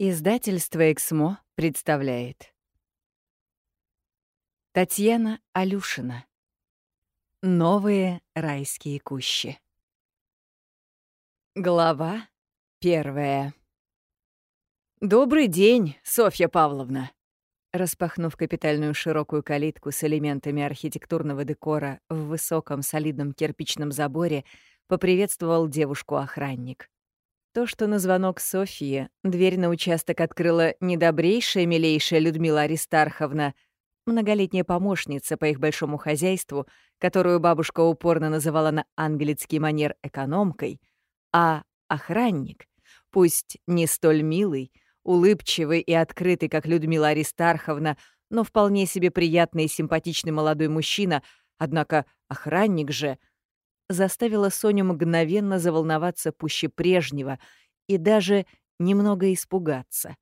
Издательство «Эксмо» представляет Татьяна Алюшина Новые райские кущи Глава первая «Добрый день, Софья Павловна!» Распахнув капитальную широкую калитку с элементами архитектурного декора в высоком солидном кирпичном заборе, поприветствовал девушку охранник. То, что на звонок Софьи дверь на участок открыла недобрейшая, милейшая Людмила Аристарховна, многолетняя помощница по их большому хозяйству, которую бабушка упорно называла на английский манер экономкой, а охранник, пусть не столь милый, улыбчивый и открытый, как Людмила Аристарховна, но вполне себе приятный и симпатичный молодой мужчина, однако охранник же — заставила Соню мгновенно заволноваться пуще прежнего и даже немного испугаться.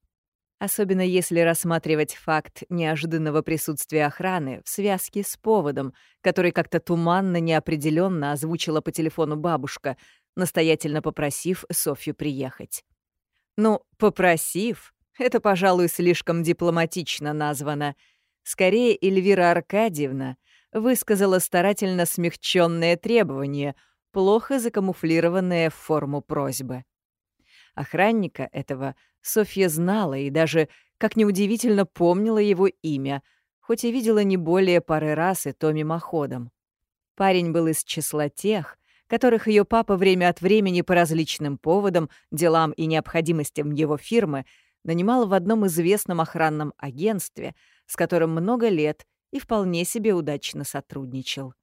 Особенно если рассматривать факт неожиданного присутствия охраны в связке с поводом, который как-то туманно, неопределенно озвучила по телефону бабушка, настоятельно попросив Софью приехать. Ну, попросив, это, пожалуй, слишком дипломатично названо. Скорее, Эльвира Аркадьевна высказала старательно смягченное требование, плохо закамуфлированное в форму просьбы. Охранника этого Софья знала и даже, как неудивительно, помнила его имя, хоть и видела не более пары раз и то мимоходом. Парень был из числа тех, которых ее папа время от времени по различным поводам, делам и необходимостям его фирмы нанимал в одном известном охранном агентстве, с которым много лет и вполне себе удачно сотрудничал.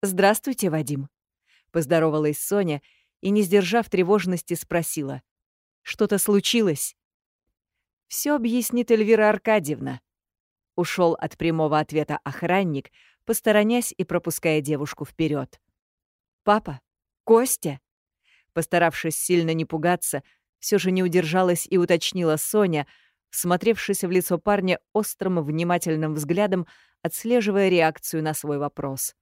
«Здравствуйте, Вадим», — поздоровалась Соня и, не сдержав тревожности, спросила. «Что-то случилось?» Все объяснит Эльвира Аркадьевна. Ушел от прямого ответа охранник, посторонясь и пропуская девушку вперед. «Папа? Костя?» Постаравшись сильно не пугаться, все же не удержалась и уточнила Соня — смотревшись в лицо парня острым внимательным взглядом, отслеживая реакцию на свой вопрос.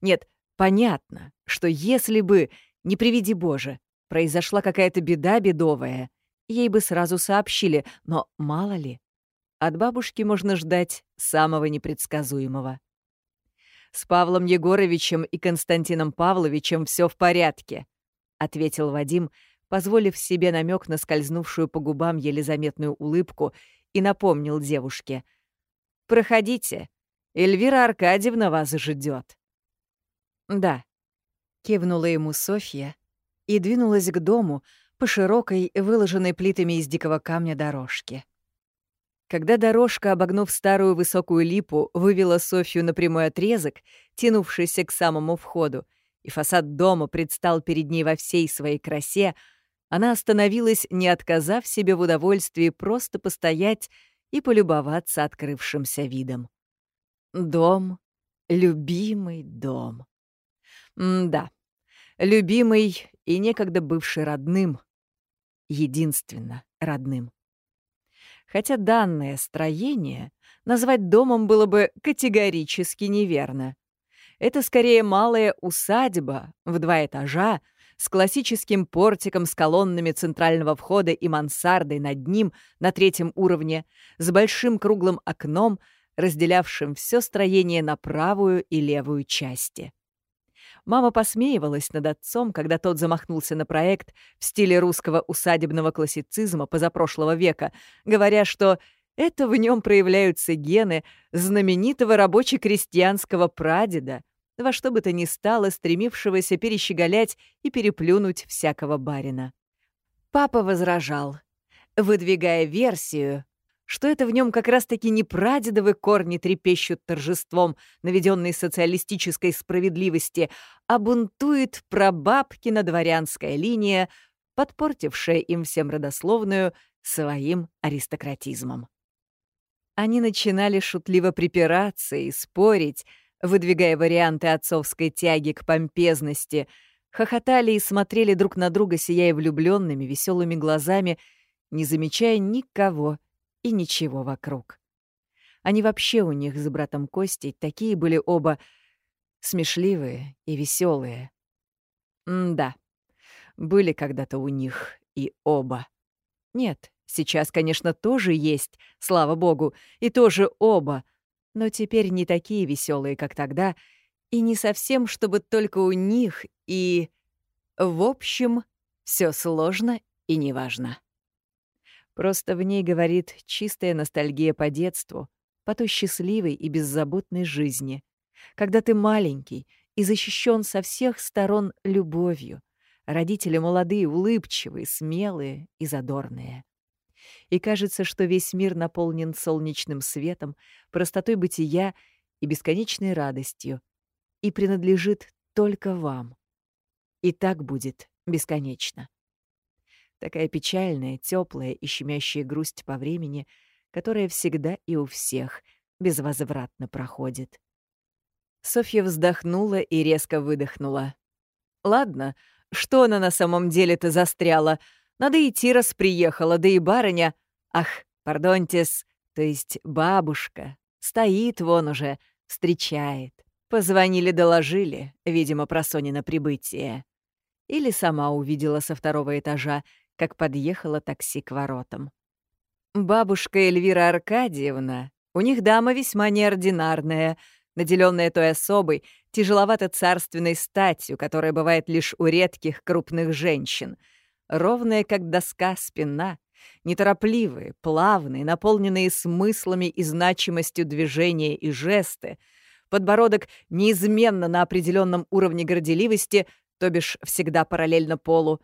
Нет, понятно, что если бы, не приведи Боже, произошла какая-то беда бедовая, ей бы сразу сообщили, но мало ли. От бабушки можно ждать самого непредсказуемого. «С Павлом Егоровичем и Константином Павловичем все в порядке», — ответил Вадим, — позволив себе намек на скользнувшую по губам еле заметную улыбку, и напомнил девушке. «Проходите. Эльвира Аркадьевна вас ждет. «Да», — кивнула ему Софья и двинулась к дому по широкой, выложенной плитами из дикого камня дорожке. Когда дорожка, обогнув старую высокую липу, вывела Софью на прямой отрезок, тянувшийся к самому входу, и фасад дома предстал перед ней во всей своей красе, она остановилась, не отказав себе в удовольствии просто постоять и полюбоваться открывшимся видом. Дом, любимый дом. М да, любимый и некогда бывший родным. Единственно родным. Хотя данное строение назвать домом было бы категорически неверно. Это скорее малая усадьба в два этажа с классическим портиком с колоннами центрального входа и мансардой над ним на третьем уровне, с большим круглым окном, разделявшим все строение на правую и левую части. Мама посмеивалась над отцом, когда тот замахнулся на проект в стиле русского усадебного классицизма позапрошлого века, говоря, что это в нем проявляются гены знаменитого рабоче-крестьянского прадеда, во что бы то ни стало стремившегося перещеголять и переплюнуть всякого барина. Папа возражал, выдвигая версию, что это в нем как раз-таки не прадедовы корни трепещут торжеством наведенной социалистической справедливости, а бунтует прабабкина дворянская линия, подпортившая им всем родословную своим аристократизмом. Они начинали шутливо припираться и спорить, выдвигая варианты отцовской тяги к помпезности, хохотали и смотрели друг на друга, сияя влюбленными, веселыми глазами, не замечая никого и ничего вокруг. Они вообще у них с братом Костей такие были оба смешливые и веселые. да, были когда-то у них и оба. Нет, Сейчас, конечно, тоже есть, слава богу, и тоже оба, но теперь не такие веселые, как тогда, и не совсем, чтобы только у них, и... В общем, все сложно и неважно. Просто в ней говорит чистая ностальгия по детству, по той счастливой и беззаботной жизни, когда ты маленький и защищен со всех сторон любовью, родители молодые, улыбчивые, смелые и задорные. И кажется, что весь мир наполнен солнечным светом, простотой бытия и бесконечной радостью, и принадлежит только вам. И так будет бесконечно. Такая печальная, теплая и щемящая грусть по времени, которая всегда и у всех безвозвратно проходит. Софья вздохнула и резко выдохнула. «Ладно, что она на самом деле-то застряла? Надо идти, раз приехала, да и барыня... Ах, пардонтес, то есть бабушка, стоит вон уже, встречает. Позвонили, доложили, видимо, про Сонина прибытие. Или сама увидела со второго этажа, как подъехало такси к воротам. Бабушка Эльвира Аркадьевна, у них дама весьма неординарная, наделенная той особой, тяжеловато-царственной статью, которая бывает лишь у редких крупных женщин. Ровная, как доска, спина, неторопливые, плавные, наполненные смыслами и значимостью движения и жесты, подбородок неизменно на определенном уровне горделивости, то бишь всегда параллельно полу,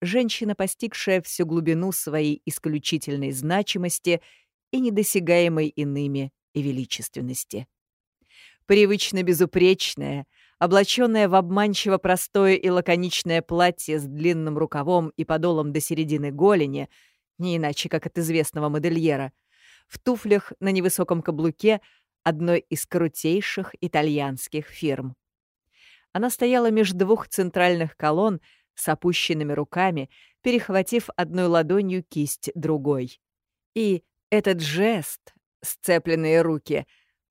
женщина, постигшая всю глубину своей исключительной значимости и недосягаемой иными и величественности. Привычно безупречная, облаченная в обманчиво простое и лаконичное платье с длинным рукавом и подолом до середины голени, не иначе как от известного модельера, в туфлях на невысоком каблуке одной из крутейших итальянских фирм. Она стояла между двух центральных колонн с опущенными руками, перехватив одной ладонью кисть другой. И этот жест, сцепленные руки,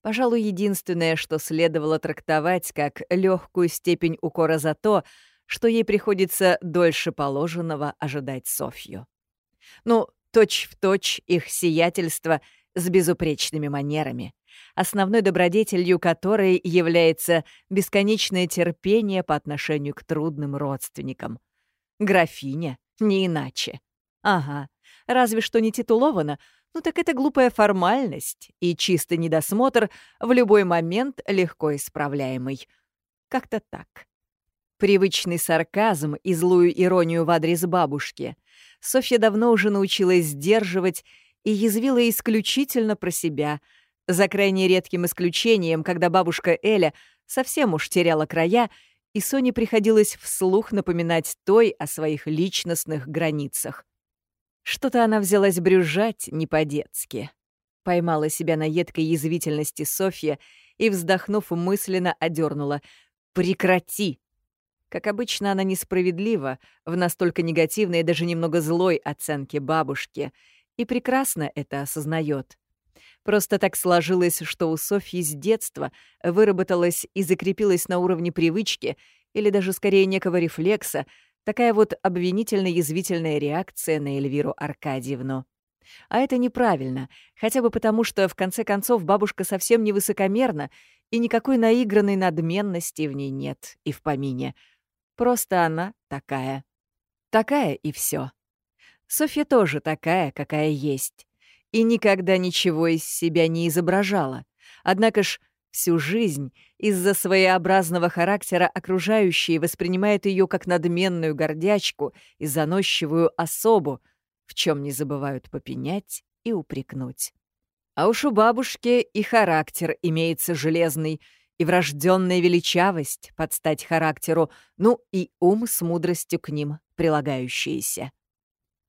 пожалуй, единственное, что следовало трактовать как легкую степень укора за то, что ей приходится дольше положенного ожидать Софью. Ну, точь-в-точь точь их сиятельство с безупречными манерами, основной добродетелью которой является бесконечное терпение по отношению к трудным родственникам. Графиня, не иначе. Ага, разве что не титулована, ну так это глупая формальность и чистый недосмотр в любой момент легко исправляемый. Как-то так. Привычный сарказм и злую иронию в адрес бабушки Софья давно уже научилась сдерживать и язвила исключительно про себя, за крайне редким исключением, когда бабушка Эля совсем уж теряла края, и Соне приходилось вслух напоминать той о своих личностных границах. Что-то она взялась брюзжать не по-детски. Поймала себя на едкой язвительности Софья и, вздохнув, мысленно одернула. «Прекрати!» Как обычно, она несправедлива в настолько негативной и даже немного злой оценке бабушки, и прекрасно это осознает. Просто так сложилось, что у Софьи с детства выработалась и закрепилась на уровне привычки или даже скорее некого рефлекса такая вот обвинительно-язвительная реакция на Эльвиру Аркадьевну. А это неправильно, хотя бы потому, что в конце концов бабушка совсем не высокомерна, и никакой наигранной надменности в ней нет и в помине. Просто она такая. Такая и все. Софья тоже такая, какая есть и никогда ничего из себя не изображала. Однако ж всю жизнь из-за своеобразного характера окружающие воспринимают ее как надменную гордячку и заносчивую особу, в чем не забывают попенять и упрекнуть. А уж у бабушки и характер имеется железный, и врожденная величавость под стать характеру, ну и ум с мудростью к ним прилагающиеся.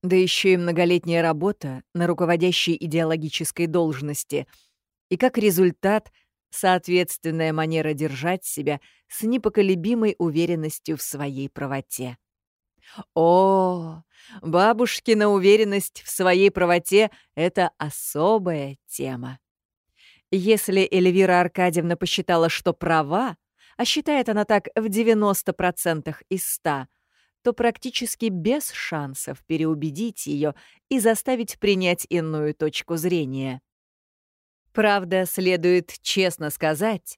Да еще и многолетняя работа на руководящей идеологической должности. И как результат — соответственная манера держать себя с непоколебимой уверенностью в своей правоте. О, бабушкина уверенность в своей правоте — это особая тема. Если Эльвира Аркадьевна посчитала, что права, а считает она так в 90% из 100, то практически без шансов переубедить ее и заставить принять иную точку зрения. Правда, следует честно сказать,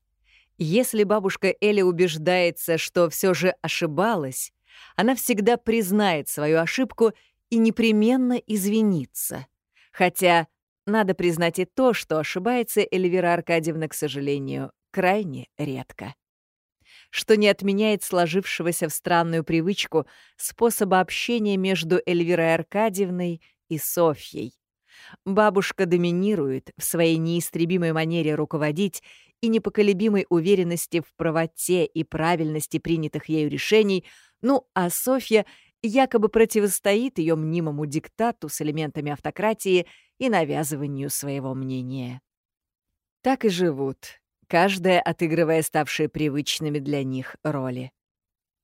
если бабушка Эля убеждается, что все же ошибалась, она всегда признает свою ошибку и непременно извинится. Хотя надо признать и то, что ошибается Эльвира Аркадьевна, к сожалению, крайне редко. Что не отменяет сложившегося в странную привычку способа общения между Эльвирой Аркадьевной и Софьей. Бабушка доминирует в своей неистребимой манере руководить и непоколебимой уверенности в правоте и правильности принятых ею решений, ну а Софья якобы противостоит ее мнимому диктату с элементами автократии и навязыванию своего мнения. Так и живут, каждая отыгрывая ставшие привычными для них роли.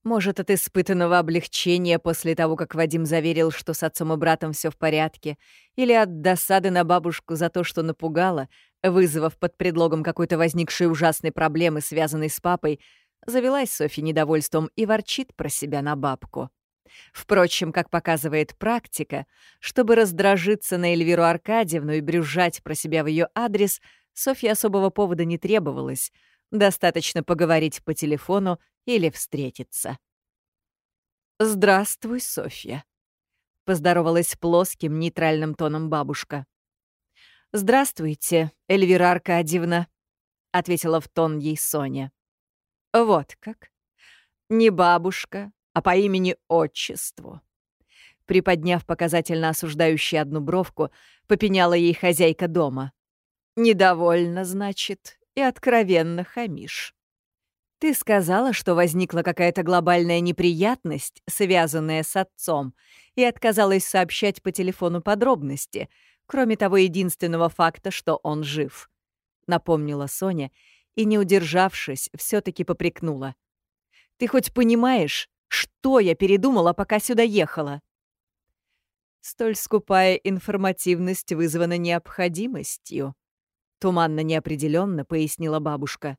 Может, от испытанного облегчения после того, как Вадим заверил, что с отцом и братом все в порядке, или от досады на бабушку за то, что напугала, вызвав под предлогом какой-то возникшей ужасной проблемы, связанной с папой, завелась Софья недовольством и ворчит про себя на бабку. Впрочем, как показывает практика, чтобы раздражиться на Эльвиру Аркадьевну и брюзжать про себя в ее адрес, Софье особого повода не требовалось. Достаточно поговорить по телефону или встретиться. «Здравствуй, Софья», — поздоровалась плоским, нейтральным тоном бабушка. «Здравствуйте, Эльвира Аркадьевна», — ответила в тон ей Соня. «Вот как. Не бабушка, а по имени-отчеству». Приподняв показательно осуждающую одну бровку, попеняла ей хозяйка дома. «Недовольна, значит, и откровенно хамишь. Ты сказала, что возникла какая-то глобальная неприятность, связанная с отцом, и отказалась сообщать по телефону подробности, кроме того единственного факта, что он жив. Напомнила Соня и, не удержавшись, все таки попрекнула. «Ты хоть понимаешь, что я передумала, пока сюда ехала?» Столь скупая информативность вызвана необходимостью, туманно неопределенно пояснила бабушка.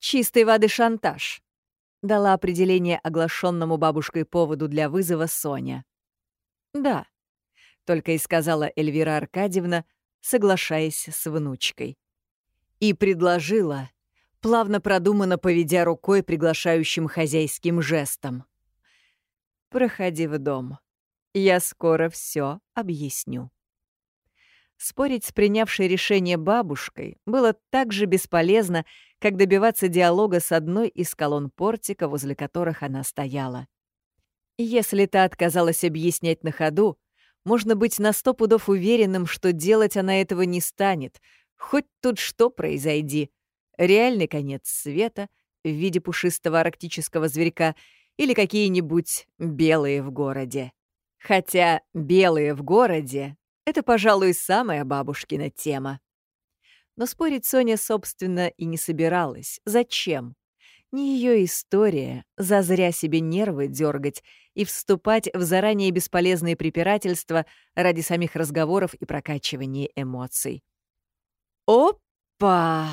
«Чистой воды шантаж», — дала определение оглашенному бабушкой поводу для вызова Соня. «Да», — только и сказала Эльвира Аркадьевна, соглашаясь с внучкой. И предложила, плавно продуманно поведя рукой приглашающим хозяйским жестом. «Проходи в дом. Я скоро все объясню». Спорить с принявшей решение бабушкой было так же бесполезно, как добиваться диалога с одной из колонн портика, возле которых она стояла. Если та отказалась объяснять на ходу, можно быть на сто пудов уверенным, что делать она этого не станет, хоть тут что произойди. Реальный конец света в виде пушистого арктического зверька или какие-нибудь белые в городе. Хотя белые в городе это, пожалуй, самая бабушкина тема. Но спорить Соня, собственно, и не собиралась. Зачем? Не ее история, зазря себе нервы дергать и вступать в заранее бесполезные препирательства ради самих разговоров и прокачивания эмоций. «Опа!»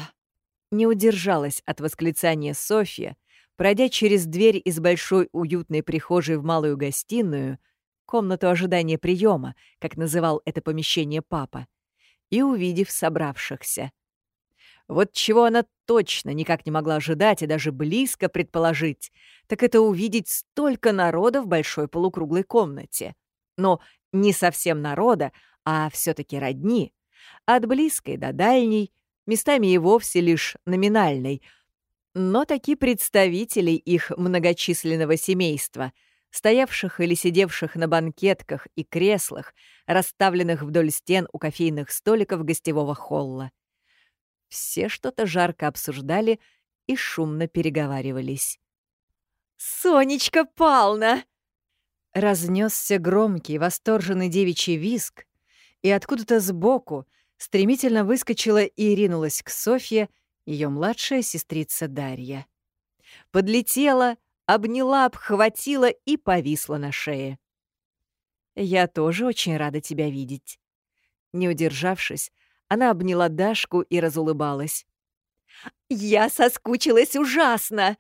Не удержалась от восклицания Софья, пройдя через дверь из большой уютной прихожей в малую гостиную, комнату ожидания приема, как называл это помещение папа, и увидев собравшихся. Вот чего она точно никак не могла ожидать и даже близко предположить, так это увидеть столько народа в большой полукруглой комнате. Но не совсем народа, а все таки родни. От близкой до дальней, местами и вовсе лишь номинальной. Но такие представители их многочисленного семейства — стоявших или сидевших на банкетках и креслах, расставленных вдоль стен у кофейных столиков гостевого холла. Все что-то жарко обсуждали и шумно переговаривались. «Сонечка Пална!» Разнесся громкий, восторженный девичий виск, и откуда-то сбоку стремительно выскочила и ринулась к Софье ее младшая сестрица Дарья. Подлетела, обняла, обхватила и повисла на шее. «Я тоже очень рада тебя видеть». Не удержавшись, она обняла Дашку и разулыбалась. «Я соскучилась ужасно!»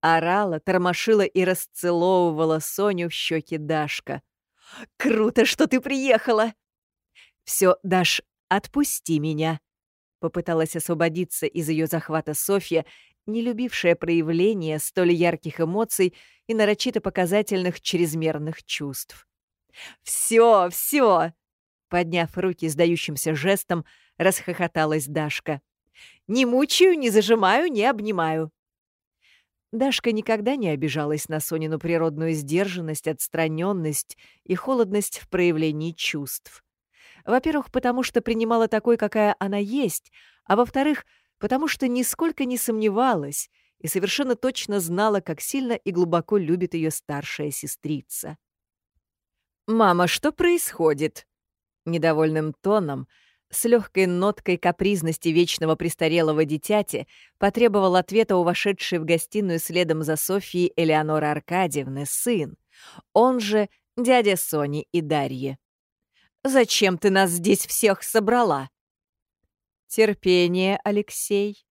Орала, тормошила и расцеловывала Соню в щеки Дашка. «Круто, что ты приехала!» «Все, Даш, отпусти меня!» Попыталась освободиться из ее захвата Софья, не любившая проявления столь ярких эмоций и нарочито показательных чрезмерных чувств. «Все, все!» Подняв руки сдающимся жестом, расхохоталась Дашка. «Не мучаю, не зажимаю, не обнимаю». Дашка никогда не обижалась на Сонину природную сдержанность, отстраненность и холодность в проявлении чувств. Во-первых, потому что принимала такой, какая она есть, а во-вторых, потому что нисколько не сомневалась и совершенно точно знала, как сильно и глубоко любит ее старшая сестрица. «Мама, что происходит?» Недовольным тоном, с легкой ноткой капризности вечного престарелого дитяти, потребовал ответа у вошедшей в гостиную следом за Софией Элеонора Аркадьевны сын, он же дядя Сони и Дарьи. «Зачем ты нас здесь всех собрала?» «Терпение, Алексей».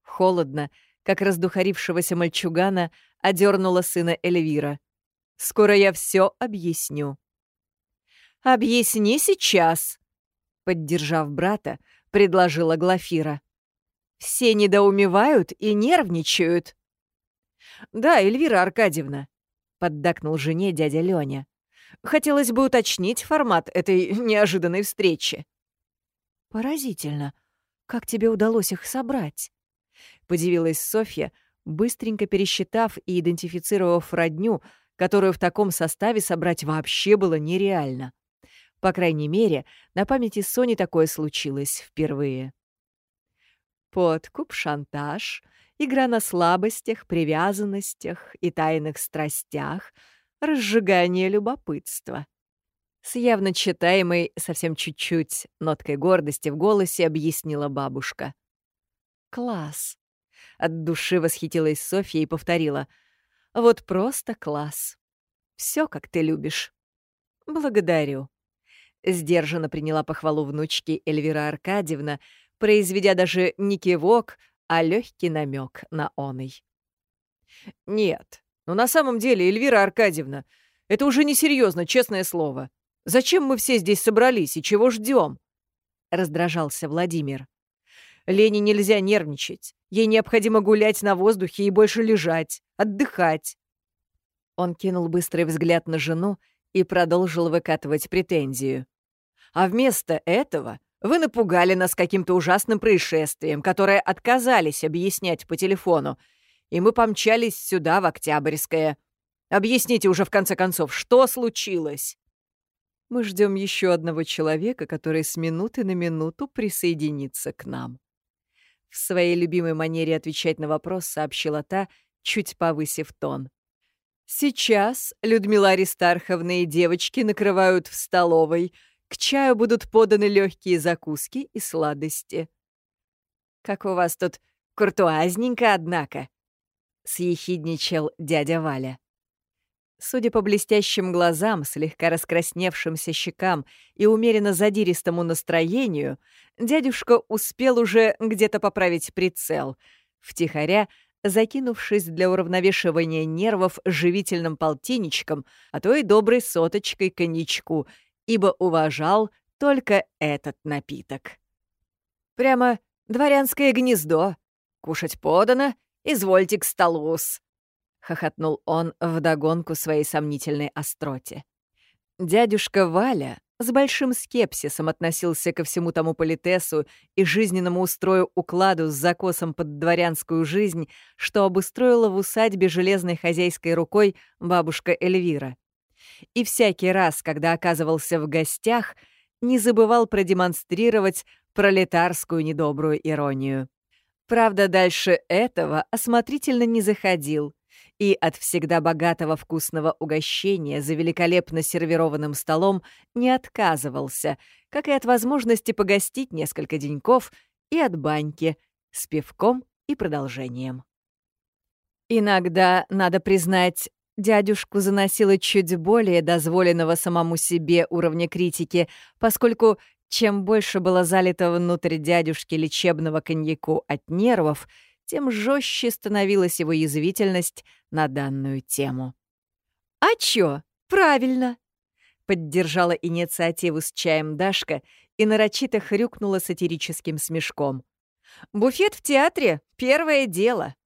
Холодно, как раздухарившегося мальчугана, одернула сына Эльвира. «Скоро я все объясню». «Объясни сейчас», — поддержав брата, предложила Глафира. «Все недоумевают и нервничают». «Да, Эльвира Аркадьевна», — поддакнул жене дядя Лёня. «Хотелось бы уточнить формат этой неожиданной встречи». «Поразительно. Как тебе удалось их собрать?» — подивилась Софья, быстренько пересчитав и идентифицировав родню, которую в таком составе собрать вообще было нереально. По крайней мере, на памяти Сони такое случилось впервые. Подкуп, шантаж, игра на слабостях, привязанностях и тайных страстях, разжигание любопытства. С явно читаемой, совсем чуть-чуть, ноткой гордости в голосе объяснила бабушка. «Класс!» — от души восхитилась Софья и повторила. «Вот просто класс! Все, как ты любишь!» «Благодарю!» Сдержанно приняла похвалу внучки Эльвира Аркадьевна, произведя даже не кивок, а легкий намек на оный. «Нет, но на самом деле, Эльвира Аркадьевна, это уже несерьезно, честное слово. Зачем мы все здесь собрались и чего ждем? раздражался Владимир. «Лене нельзя нервничать. Ей необходимо гулять на воздухе и больше лежать, отдыхать». Он кинул быстрый взгляд на жену и продолжил выкатывать претензию. «А вместо этого вы напугали нас каким-то ужасным происшествием, которое отказались объяснять по телефону, и мы помчались сюда, в Октябрьское. Объясните уже, в конце концов, что случилось?» «Мы ждем еще одного человека, который с минуты на минуту присоединится к нам». В своей любимой манере отвечать на вопрос сообщила та, чуть повысив тон. Сейчас Людмила Аристарховна и девочки накрывают в столовой. К чаю будут поданы легкие закуски и сладости. «Как у вас тут куртуазненько, однако», — съехидничал дядя Валя. Судя по блестящим глазам, слегка раскрасневшимся щекам и умеренно задиристому настроению, дядюшка успел уже где-то поправить прицел, втихаря закинувшись для уравновешивания нервов живительным полтинничком, а то и доброй соточкой коньячку, ибо уважал только этот напиток. «Прямо дворянское гнездо. Кушать подано, извольте к столу-с», — хохотнул он вдогонку своей сомнительной остроте. Дядюшка Валя с большим скепсисом относился ко всему тому политесу и жизненному устрою укладу с закосом под дворянскую жизнь, что обустроила в усадьбе железной хозяйской рукой бабушка Эльвира. И всякий раз, когда оказывался в гостях, не забывал продемонстрировать пролетарскую недобрую иронию. Правда, дальше этого осмотрительно не заходил — и от всегда богатого вкусного угощения за великолепно сервированным столом не отказывался, как и от возможности погостить несколько деньков и от баньки с пивком и продолжением. Иногда, надо признать, дядюшку заносило чуть более дозволенного самому себе уровня критики, поскольку чем больше было залито внутрь дядюшки лечебного коньяку от нервов — тем жестче становилась его язвительность на данную тему. «А чё? Правильно!» — поддержала инициативу с чаем Дашка и нарочито хрюкнула сатирическим смешком. «Буфет в театре — первое дело!»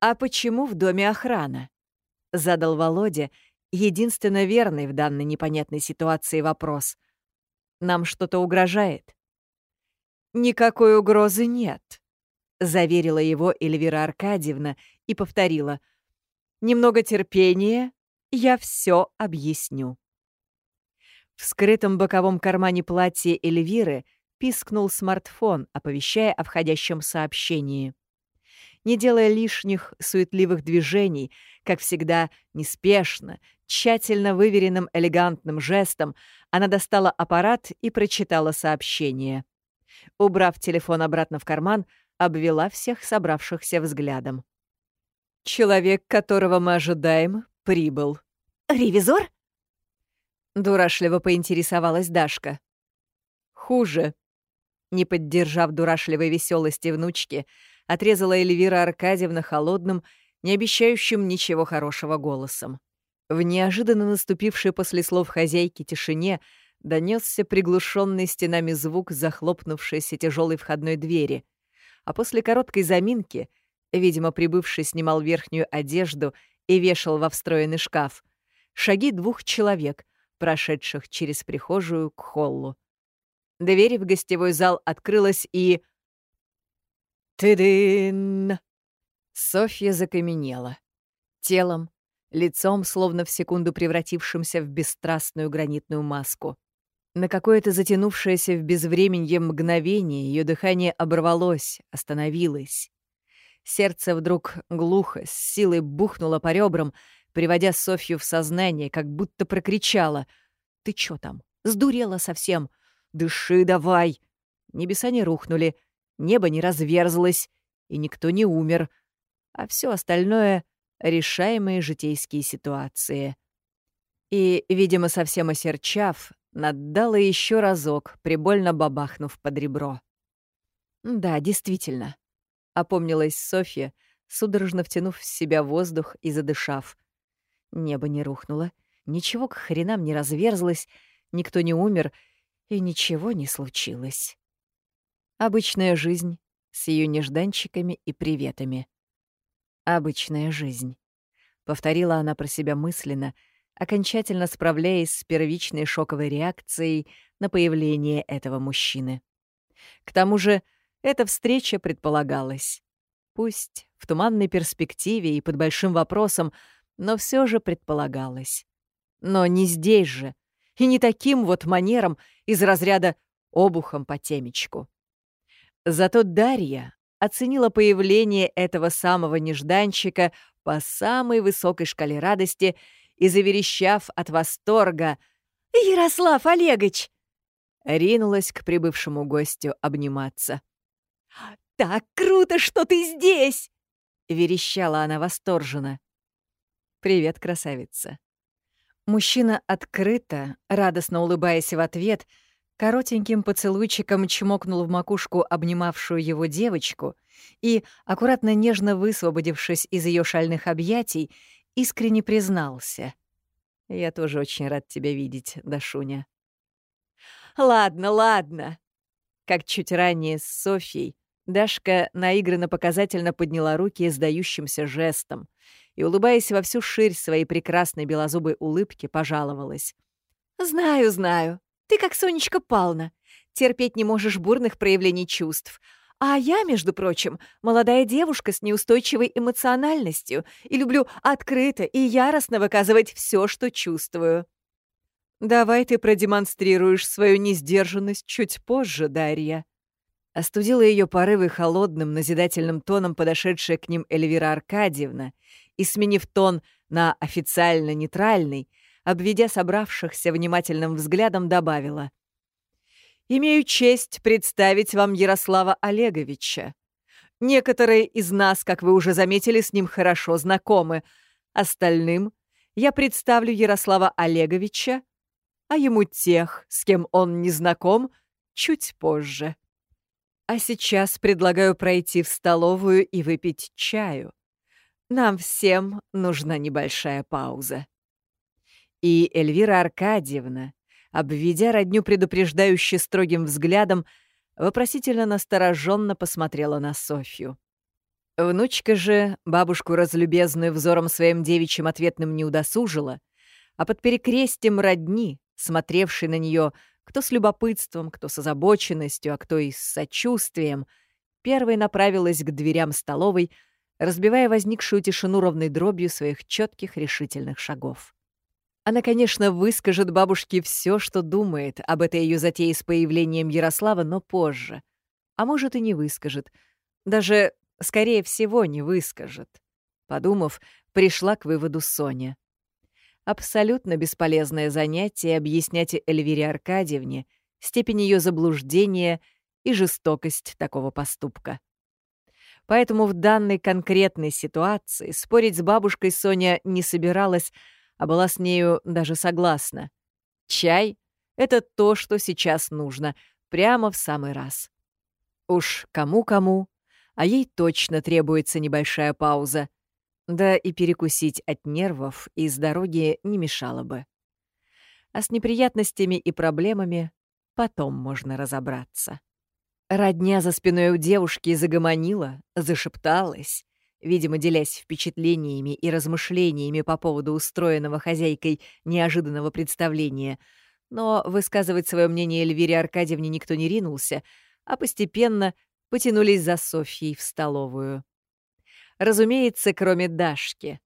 «А почему в доме охрана?» — задал Володя, единственно верный в данной непонятной ситуации вопрос. «Нам что-то угрожает?» «Никакой угрозы нет», — заверила его Эльвира Аркадьевна и повторила. «Немного терпения, я все объясню». В скрытом боковом кармане платья Эльвиры пискнул смартфон, оповещая о входящем сообщении. Не делая лишних суетливых движений, как всегда неспешно, тщательно выверенным элегантным жестом, она достала аппарат и прочитала сообщение. Убрав телефон обратно в карман, обвела всех собравшихся взглядом. «Человек, которого мы ожидаем, прибыл». «Ревизор?» Дурашливо поинтересовалась Дашка. «Хуже». Не поддержав дурашливой веселости внучки, отрезала Эльвира Аркадьевна холодным, не обещающим ничего хорошего голосом. В неожиданно наступившей после слов хозяйки тишине донесся приглушенный стенами звук захлопнувшейся тяжелой входной двери, а после короткой заминки, видимо, прибывший снимал верхнюю одежду и вешал во встроенный шкаф, шаги двух человек, прошедших через прихожую к холлу. Дверь в гостевой зал открылась и... Тыдын! Софья закаменела. Телом, лицом, словно в секунду превратившимся в бесстрастную гранитную маску. На какое-то затянувшееся в безвременье мгновение ее дыхание оборвалось, остановилось. Сердце вдруг глухо, с силой бухнуло по ребрам, приводя Софью в сознание, как будто прокричала. «Ты чё там? Сдурела совсем? Дыши давай!» Небеса не рухнули, небо не разверзлось, и никто не умер, а все остальное — решаемые житейские ситуации. И, видимо, совсем осерчав, Наддала еще разок, прибольно бабахнув под ребро. «Да, действительно», — опомнилась Софья, судорожно втянув в себя воздух и задышав. Небо не рухнуло, ничего к хренам не разверзлось, никто не умер, и ничего не случилось. Обычная жизнь с ее нежданчиками и приветами. Обычная жизнь. Повторила она про себя мысленно — окончательно справляясь с первичной шоковой реакцией на появление этого мужчины. К тому же эта встреча предполагалась. Пусть в туманной перспективе и под большим вопросом, но все же предполагалось. Но не здесь же, и не таким вот манером из разряда «обухом по темечку». Зато Дарья оценила появление этого самого нежданчика по самой высокой шкале радости и, заверещав от восторга «Ярослав Олегович!» ринулась к прибывшему гостю обниматься. «Так круто, что ты здесь!» — верещала она восторженно. «Привет, красавица!» Мужчина открыто, радостно улыбаясь в ответ, коротеньким поцелуйчиком чмокнул в макушку обнимавшую его девочку и, аккуратно нежно высвободившись из ее шальных объятий, искренне признался. «Я тоже очень рад тебя видеть, Дашуня». «Ладно, ладно!» Как чуть ранее с Софьей, Дашка наигранно-показательно подняла руки сдающимся жестом и, улыбаясь во всю ширь своей прекрасной белозубой улыбки, пожаловалась. «Знаю, знаю. Ты как Сонечка Пална. Терпеть не можешь бурных проявлений чувств. А я, между прочим, молодая девушка с неустойчивой эмоциональностью и люблю открыто и яростно выказывать все, что чувствую. Давай ты продемонстрируешь свою несдержанность чуть позже, Дарья. Остудила ее порывы холодным, назидательным тоном подошедшая к ним Эльвира Аркадьевна и, сменив тон на официально нейтральный, обведя собравшихся внимательным взглядом, добавила. Имею честь представить вам Ярослава Олеговича. Некоторые из нас, как вы уже заметили, с ним хорошо знакомы. Остальным я представлю Ярослава Олеговича, а ему тех, с кем он не знаком, чуть позже. А сейчас предлагаю пройти в столовую и выпить чаю. Нам всем нужна небольшая пауза». И Эльвира Аркадьевна, обведя родню предупреждающе строгим взглядом, вопросительно настороженно посмотрела на Софью. Внучка же бабушку разлюбезную взором своим девичьим ответным не удосужила, а под перекрестием родни, смотревшей на нее кто с любопытством, кто с озабоченностью, а кто и с сочувствием, первой направилась к дверям столовой, разбивая возникшую тишину ровной дробью своих четких решительных шагов. Она, конечно, выскажет бабушке все, что думает об этой ее затее с появлением Ярослава, но позже. А может, и не выскажет. Даже, скорее всего, не выскажет. Подумав, пришла к выводу Соня. Абсолютно бесполезное занятие объяснять Эльвире Аркадьевне степень ее заблуждения и жестокость такого поступка. Поэтому в данной конкретной ситуации спорить с бабушкой Соня не собиралась, а была с нею даже согласна. Чай — это то, что сейчас нужно, прямо в самый раз. Уж кому-кому, а ей точно требуется небольшая пауза. Да и перекусить от нервов и с дороги не мешало бы. А с неприятностями и проблемами потом можно разобраться. Родня за спиной у девушки загомонила, зашепталась, видимо, делясь впечатлениями и размышлениями по поводу устроенного хозяйкой неожиданного представления. Но высказывать свое мнение Эльвире Аркадьевне никто не ринулся, а постепенно потянулись за Софьей в столовую. Разумеется, кроме Дашки.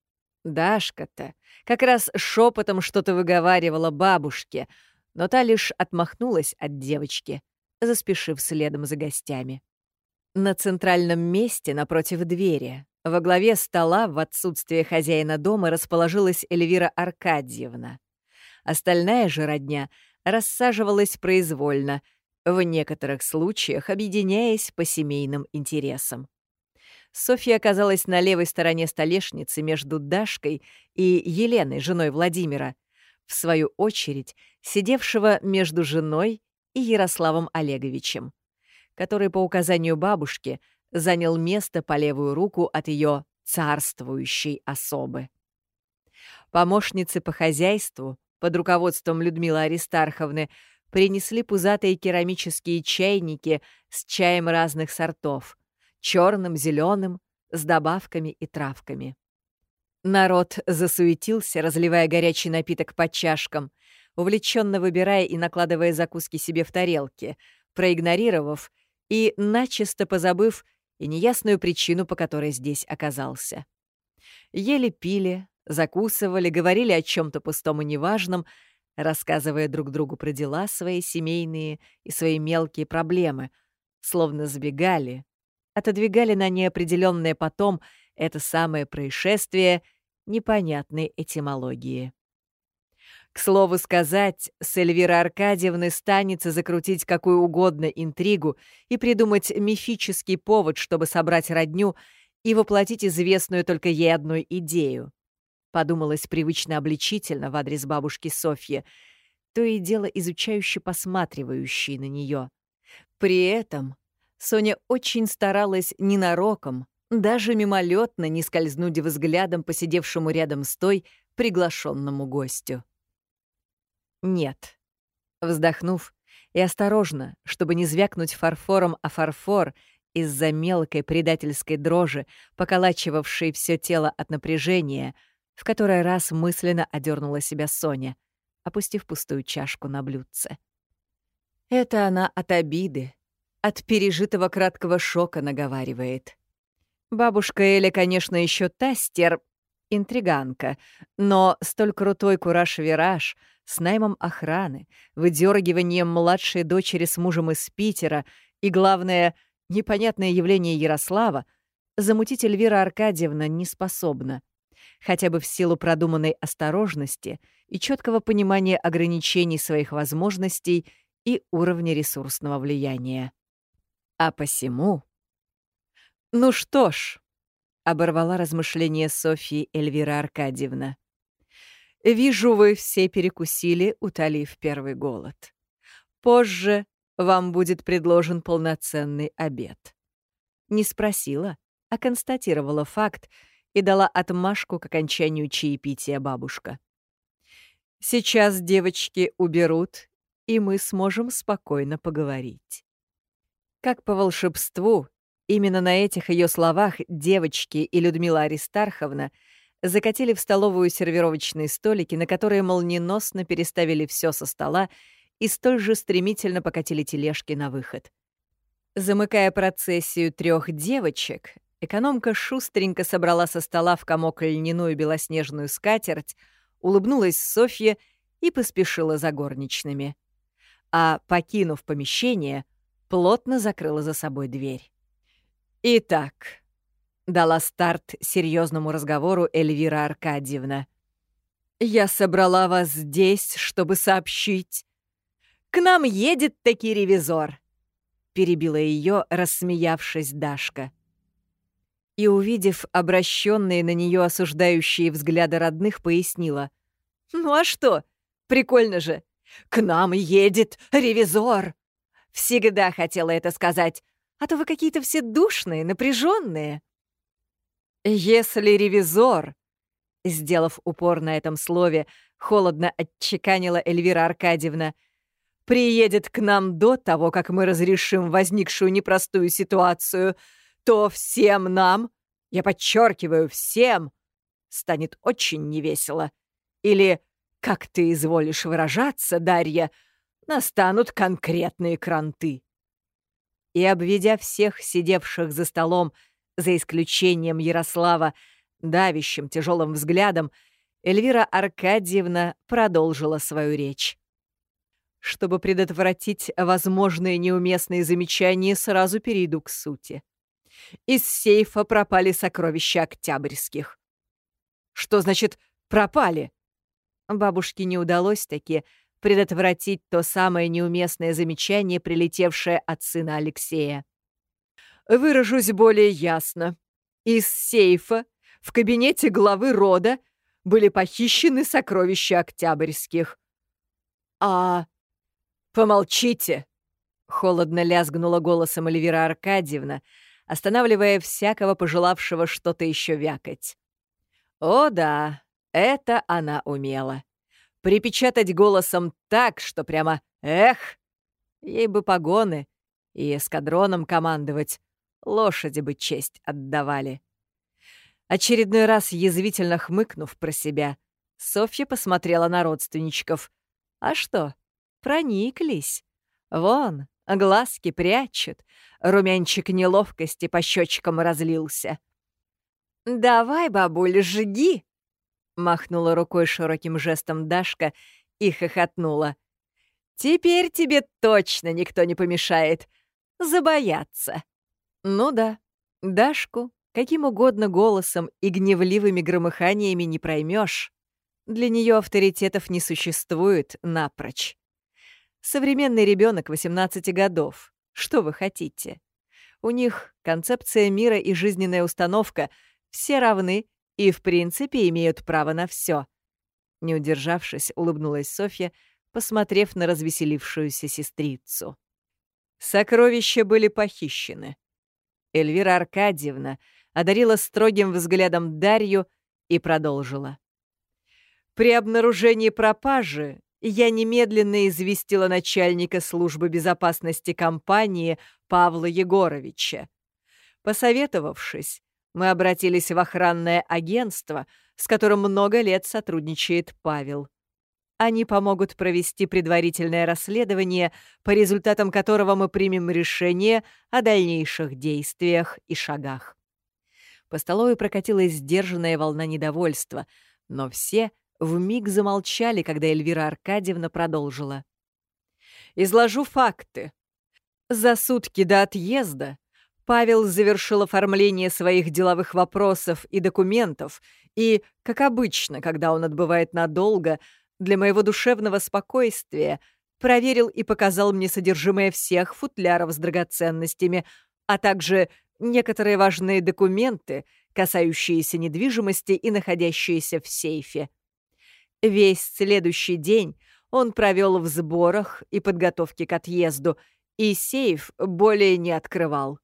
Дашка-то как раз шепотом что-то выговаривала бабушке, но та лишь отмахнулась от девочки — заспешив следом за гостями. На центральном месте напротив двери, во главе стола в отсутствие хозяина дома расположилась Эльвира Аркадьевна. Остальная же родня рассаживалась произвольно, в некоторых случаях объединяясь по семейным интересам. Софья оказалась на левой стороне столешницы между Дашкой и Еленой, женой Владимира, в свою очередь сидевшего между женой и Ярославом Олеговичем, который по указанию бабушки занял место по левую руку от ее царствующей особы. Помощницы по хозяйству под руководством Людмилы Аристарховны принесли пузатые керамические чайники с чаем разных сортов — черным, зеленым, с добавками и травками. Народ засуетился, разливая горячий напиток по чашкам, увлеченно выбирая и накладывая закуски себе в тарелки, проигнорировав и начисто позабыв и неясную причину, по которой здесь оказался. Ели пили, закусывали, говорили о чем то пустом и неважном, рассказывая друг другу про дела свои семейные и свои мелкие проблемы, словно сбегали, отодвигали на неопределенное потом это самое происшествие непонятной этимологии. К слову сказать, с Эльвирой Аркадьевной станется закрутить какую угодно интригу и придумать мифический повод, чтобы собрать родню и воплотить известную только ей одной идею. Подумалось привычно обличительно в адрес бабушки Софьи, то и дело изучающе посматривающей на нее. При этом Соня очень старалась ненароком, даже мимолетно не скользнуть взглядом посидевшему рядом с той приглашенному гостю. Нет. Вздохнув и осторожно, чтобы не звякнуть фарфором о фарфор из-за мелкой предательской дрожи, поколачивавшей все тело от напряжения, в который раз мысленно одернула себя Соня, опустив пустую чашку на блюдце. Это она от обиды, от пережитого краткого шока наговаривает. Бабушка Эля, конечно, еще та стер... интриганка, но столь крутой кураж-вираж — с наймом охраны, выдергиванием младшей дочери с мужем из Питера и, главное, непонятное явление Ярослава, замутить Эльвира Аркадьевна не способна, хотя бы в силу продуманной осторожности и четкого понимания ограничений своих возможностей и уровня ресурсного влияния. А посему... «Ну что ж», — оборвала размышления Софьи Эльвира Аркадьевна, Вижу, вы все перекусили, утолив первый голод. Позже вам будет предложен полноценный обед. Не спросила, а констатировала факт и дала отмашку к окончанию чаепития бабушка. Сейчас девочки уберут, и мы сможем спокойно поговорить. Как по волшебству, именно на этих ее словах девочки и Людмила Аристарховна закатили в столовую сервировочные столики, на которые молниеносно переставили все со стола и столь же стремительно покатили тележки на выход. Замыкая процессию трех девочек, экономка шустренько собрала со стола в комок льняную белоснежную скатерть, улыбнулась Софье и поспешила за горничными. А, покинув помещение, плотно закрыла за собой дверь. «Итак», — дала старт серьезному разговору Эльвира Аркадьевна, «я собрала вас здесь, чтобы сообщить, к нам едет таки ревизор!» Перебила ее, рассмеявшись Дашка. И, увидев обращенные на нее осуждающие взгляды родных, пояснила. «Ну а что? Прикольно же! К нам едет ревизор!» Всегда хотела это сказать, а то вы какие-то все душные, напряженные. «Если ревизор», — сделав упор на этом слове, холодно отчеканила Эльвира Аркадьевна, — приедет к нам до того, как мы разрешим возникшую непростую ситуацию, то всем нам, я подчеркиваю, всем, станет очень невесело. Или, как ты изволишь выражаться, Дарья, настанут конкретные кранты. И, обведя всех сидевших за столом, за исключением Ярослава, давящим тяжелым взглядом, Эльвира Аркадьевна продолжила свою речь. Чтобы предотвратить возможные неуместные замечания, сразу перейду к сути. Из сейфа пропали сокровища Октябрьских. Что значит «пропали»? Бабушке не удалось таки предотвратить то самое неуместное замечание, прилетевшее от сына Алексея. Выражусь более ясно. Из сейфа в кабинете главы рода были похищены сокровища Октябрьских. А «Помолчите!» — холодно лязгнула голосом Эльвира Аркадьевна, останавливая всякого пожелавшего что-то еще вякать. О да, это она умела. Припечатать голосом так, что прямо «эх!» Ей бы погоны и эскадроном командовать, лошади бы честь отдавали. Очередной раз язвительно хмыкнув про себя, Софья посмотрела на родственничков. А что, Прониклись. Вон, глазки прячут. Румянчик неловкости по щечкам разлился. «Давай, бабуль, жги!» Махнула рукой широким жестом Дашка и хохотнула. «Теперь тебе точно никто не помешает. Забояться!» Ну да, Дашку каким угодно голосом и гневливыми громыханиями не проймешь. Для нее авторитетов не существует напрочь. Современный ребенок 18 годов. Что вы хотите? У них концепция мира и жизненная установка. Все равны и, в принципе, имеют право на все. Не удержавшись, улыбнулась Софья, посмотрев на развеселившуюся сестрицу. Сокровища были похищены. Эльвира Аркадьевна одарила строгим взглядом Дарью и продолжила. При обнаружении пропажи я немедленно известила начальника службы безопасности компании Павла Егоровича. Посоветовавшись, мы обратились в охранное агентство, с которым много лет сотрудничает Павел. Они помогут провести предварительное расследование, по результатам которого мы примем решение о дальнейших действиях и шагах. По столовой прокатилась сдержанная волна недовольства, но все — вмиг замолчали, когда Эльвира Аркадьевна продолжила. «Изложу факты. За сутки до отъезда Павел завершил оформление своих деловых вопросов и документов и, как обычно, когда он отбывает надолго, для моего душевного спокойствия проверил и показал мне содержимое всех футляров с драгоценностями, а также некоторые важные документы, касающиеся недвижимости и находящиеся в сейфе. Весь следующий день он провел в сборах и подготовке к отъезду и сейф более не открывал.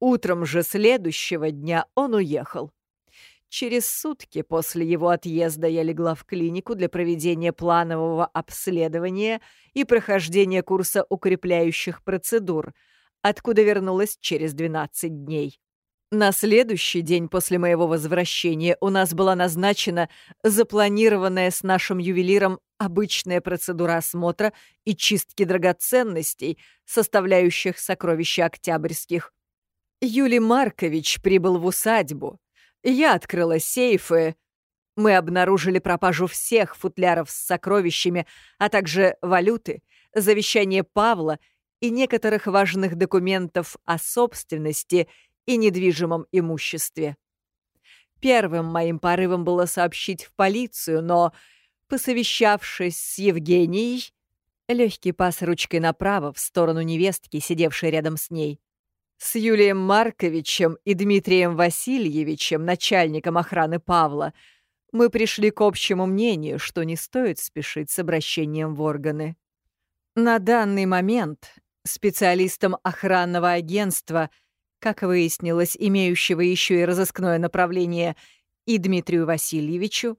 Утром же следующего дня он уехал. Через сутки после его отъезда я легла в клинику для проведения планового обследования и прохождения курса укрепляющих процедур, откуда вернулась через 12 дней. На следующий день после моего возвращения у нас была назначена запланированная с нашим ювелиром обычная процедура осмотра и чистки драгоценностей, составляющих сокровища Октябрьских. Юлий Маркович прибыл в усадьбу, я открыла сейфы. Мы обнаружили пропажу всех футляров с сокровищами, а также валюты, завещание Павла и некоторых важных документов о собственности и недвижимом имуществе. Первым моим порывом было сообщить в полицию, но, посовещавшись с Евгенией, легкий пас ручкой направо в сторону невестки, сидевшей рядом с ней, с Юлием Марковичем и Дмитрием Васильевичем, начальником охраны Павла, мы пришли к общему мнению, что не стоит спешить с обращением в органы. На данный момент специалистам охранного агентства, как выяснилось, имеющего еще и разыскное направление, и Дмитрию Васильевичу,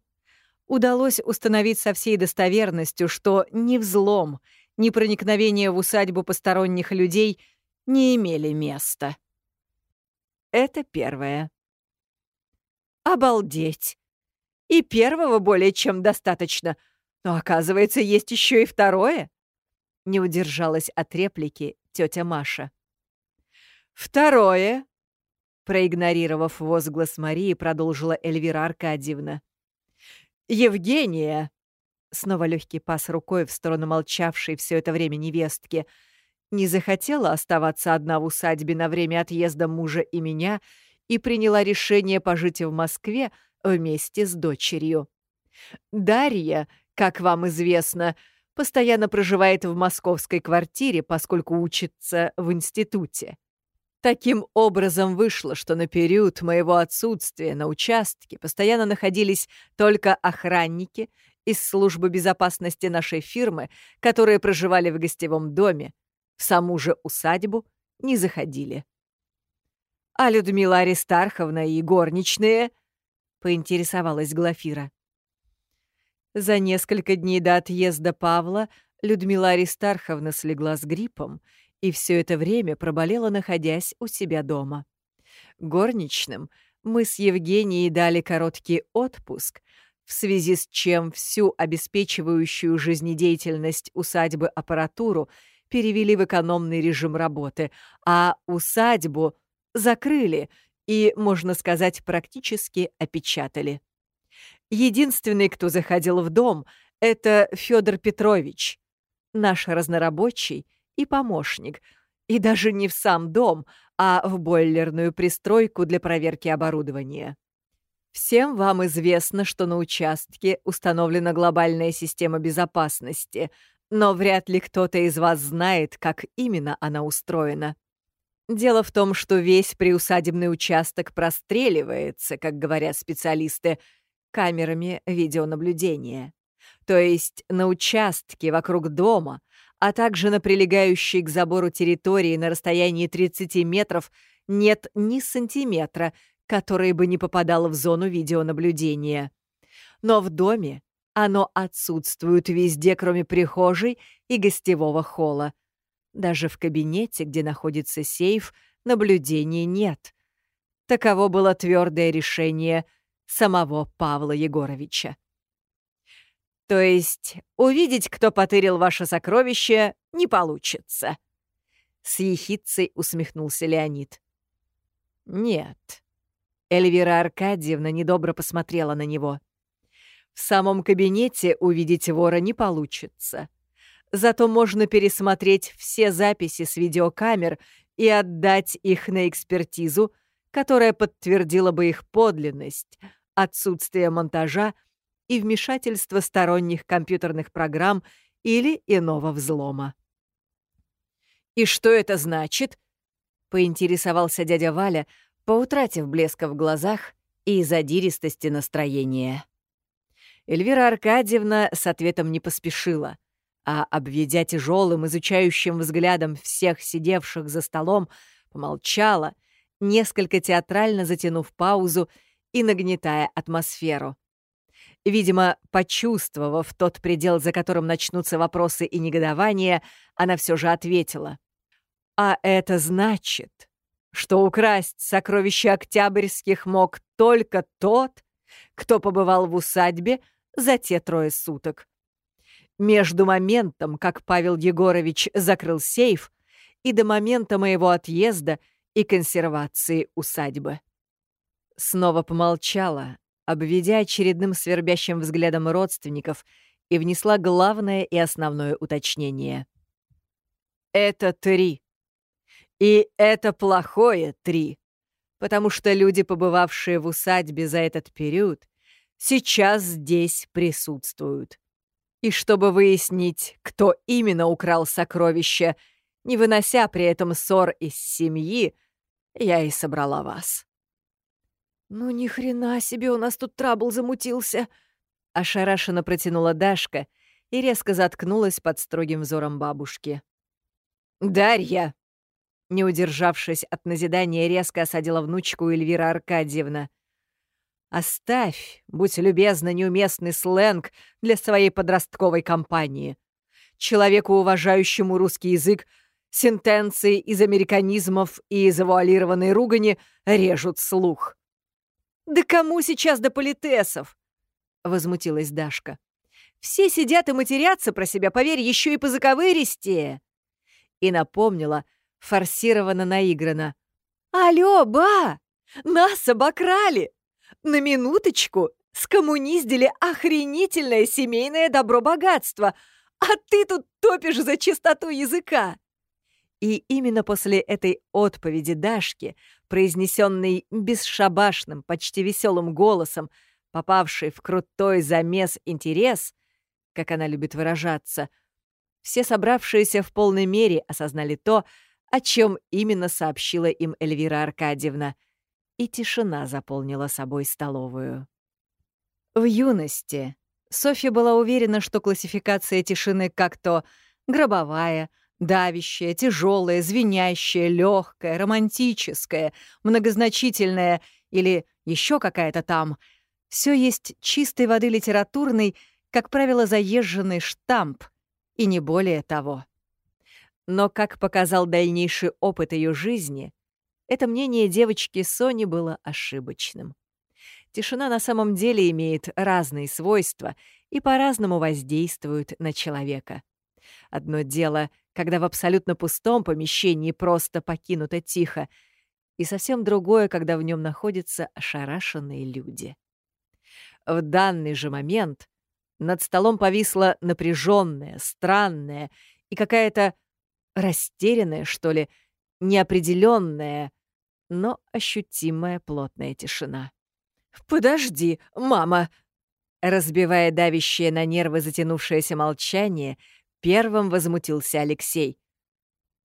удалось установить со всей достоверностью, что ни взлом, ни проникновение в усадьбу посторонних людей — не имели места. Это первое. Обалдеть! И первого более чем достаточно, но, оказывается, есть еще и второе. Не удержалась от реплики тетя Маша. Второе, проигнорировав возглас Марии, продолжила Эльвира Аркадьевна. Евгения, снова легкий пас рукой в сторону молчавшей все это время невестки, — не захотела оставаться одна в усадьбе на время отъезда мужа и меня и приняла решение пожить в Москве вместе с дочерью. Дарья, как вам известно, постоянно проживает в московской квартире, поскольку учится в институте. Таким образом вышло, что на период моего отсутствия на участке постоянно находились только охранники из службы безопасности нашей фирмы, которые проживали в гостевом доме, в саму же усадьбу не заходили. «А Людмила Аристарховна и горничные?» — поинтересовалась Глафира. За несколько дней до отъезда Павла Людмила Аристарховна слегла с гриппом и все это время проболела, находясь у себя дома. Горничным мы с Евгенией дали короткий отпуск, в связи с чем всю обеспечивающую жизнедеятельность усадьбы аппаратуру перевели в экономный режим работы, а усадьбу закрыли и, можно сказать, практически опечатали. Единственный, кто заходил в дом, это Федор Петрович, наш разнорабочий и помощник, и даже не в сам дом, а в бойлерную пристройку для проверки оборудования. Всем вам известно, что на участке установлена глобальная система безопасности — но вряд ли кто-то из вас знает, как именно она устроена. Дело в том, что весь приусадебный участок простреливается, как говорят специалисты, камерами видеонаблюдения. То есть на участке вокруг дома, а также на прилегающей к забору территории на расстоянии 30 метров нет ни сантиметра, который бы не попадал в зону видеонаблюдения. Но в доме оно отсутствует везде, кроме прихожей и гостевого холла. Даже в кабинете, где находится сейф, наблюдений нет. Таково было твердое решение самого Павла Егоровича. То есть увидеть, кто потырил ваше сокровище, не получится. С ехидцей усмехнулся Леонид. Нет. Эльвира Аркадьевна недобро посмотрела на него. — в самом кабинете увидеть вора не получится. Зато можно пересмотреть все записи с видеокамер и отдать их на экспертизу, которая подтвердила бы их подлинность, отсутствие монтажа и вмешательство сторонних компьютерных программ или иного взлома. «И что это значит?» — поинтересовался дядя Валя, поутратив блеска в глазах и задиристости настроения. Эльвира Аркадьевна с ответом не поспешила. а, обведя тяжелым, изучающим взглядом всех сидевших за столом, помолчала, несколько театрально затянув паузу и нагнетая атмосферу. Видимо, почувствовав тот предел, за которым начнутся вопросы и негодования, она все же ответила. «А это значит, что украсть сокровища Октябрьских мог только тот, кто побывал в усадьбе за те трое суток. Между моментом, как Павел Егорович закрыл сейф, и до момента моего отъезда и консервации усадьбы. Снова помолчала, обведя очередным свербящим взглядом родственников, и внесла главное и основное уточнение. «Это три. И это плохое три, потому что люди, побывавшие в усадьбе за этот период, сейчас здесь присутствуют. И чтобы выяснить, кто именно украл сокровища, не вынося при этом ссор из семьи, я и собрала вас. «Ну ни хрена себе у нас тут трабл замутился!» Ошарашенно протянула Дашка и резко заткнулась под строгим взором бабушки. «Дарья!» Не удержавшись от назидания, резко осадила внучку Эльвира Аркадьевна. «Оставь, будь любезна, неуместный сленг для своей подростковой компании. Человеку, уважающему русский язык, сентенции из американизмов и завуалированной ругани режут слух. «Да кому сейчас до политесов?» — возмутилась Дашка. «Все сидят и матерятся про себя, поверь, еще и по заковыристее!» И напомнила, форсированно наигранно. «Алло, ба! Нас обокрали! На минуточку скоммуниздили охренительное семейное добро-богатство, а ты тут топишь за чистоту языка!» И именно после этой отповеди Дашки, произнесенной бесшабашным, почти веселым голосом, попавшей в крутой замес интерес, как она любит выражаться, все собравшиеся в полной мере осознали то, о чем именно сообщила им Эльвира Аркадьевна, и тишина заполнила собой столовую. В юности Софья была уверена, что классификация тишины как то гробовая — Давящая, тяжелая, звенящая, легкая, романтическая, многозначительная или еще какая-то там. Все есть чистой воды литературный, как правило, заезженный штамп, и не более того. Но, как показал дальнейший опыт ее жизни, это мнение девочки Сони было ошибочным. Тишина на самом деле имеет разные свойства и по-разному воздействует на человека. Одно дело — когда в абсолютно пустом помещении просто покинуто тихо, и совсем другое, когда в нем находятся ошарашенные люди. В данный же момент над столом повисла напряженная, странная и какая-то растерянная, что ли, неопределенная, но ощутимая плотная тишина. «Подожди, мама!» Разбивая давящее на нервы затянувшееся молчание, Первым возмутился Алексей.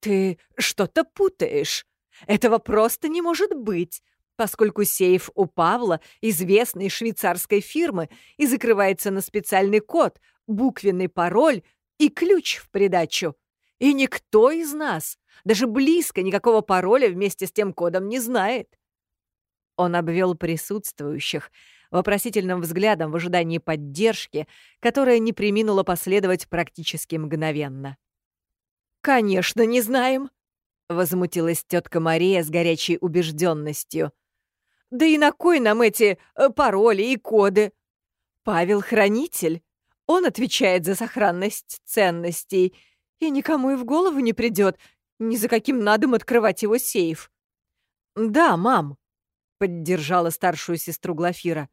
«Ты что-то путаешь. Этого просто не может быть, поскольку сейф у Павла известной швейцарской фирмы и закрывается на специальный код, буквенный пароль и ключ в придачу. И никто из нас даже близко никакого пароля вместе с тем кодом не знает». Он обвел присутствующих, вопросительным взглядом в ожидании поддержки, которая не приминула последовать практически мгновенно. «Конечно, не знаем!» — возмутилась тетка Мария с горячей убежденностью. «Да и на кой нам эти э, пароли и коды? Павел — хранитель. Он отвечает за сохранность ценностей, и никому и в голову не придет ни за каким надом открывать его сейф». «Да, мам», — поддержала старшую сестру Глафира.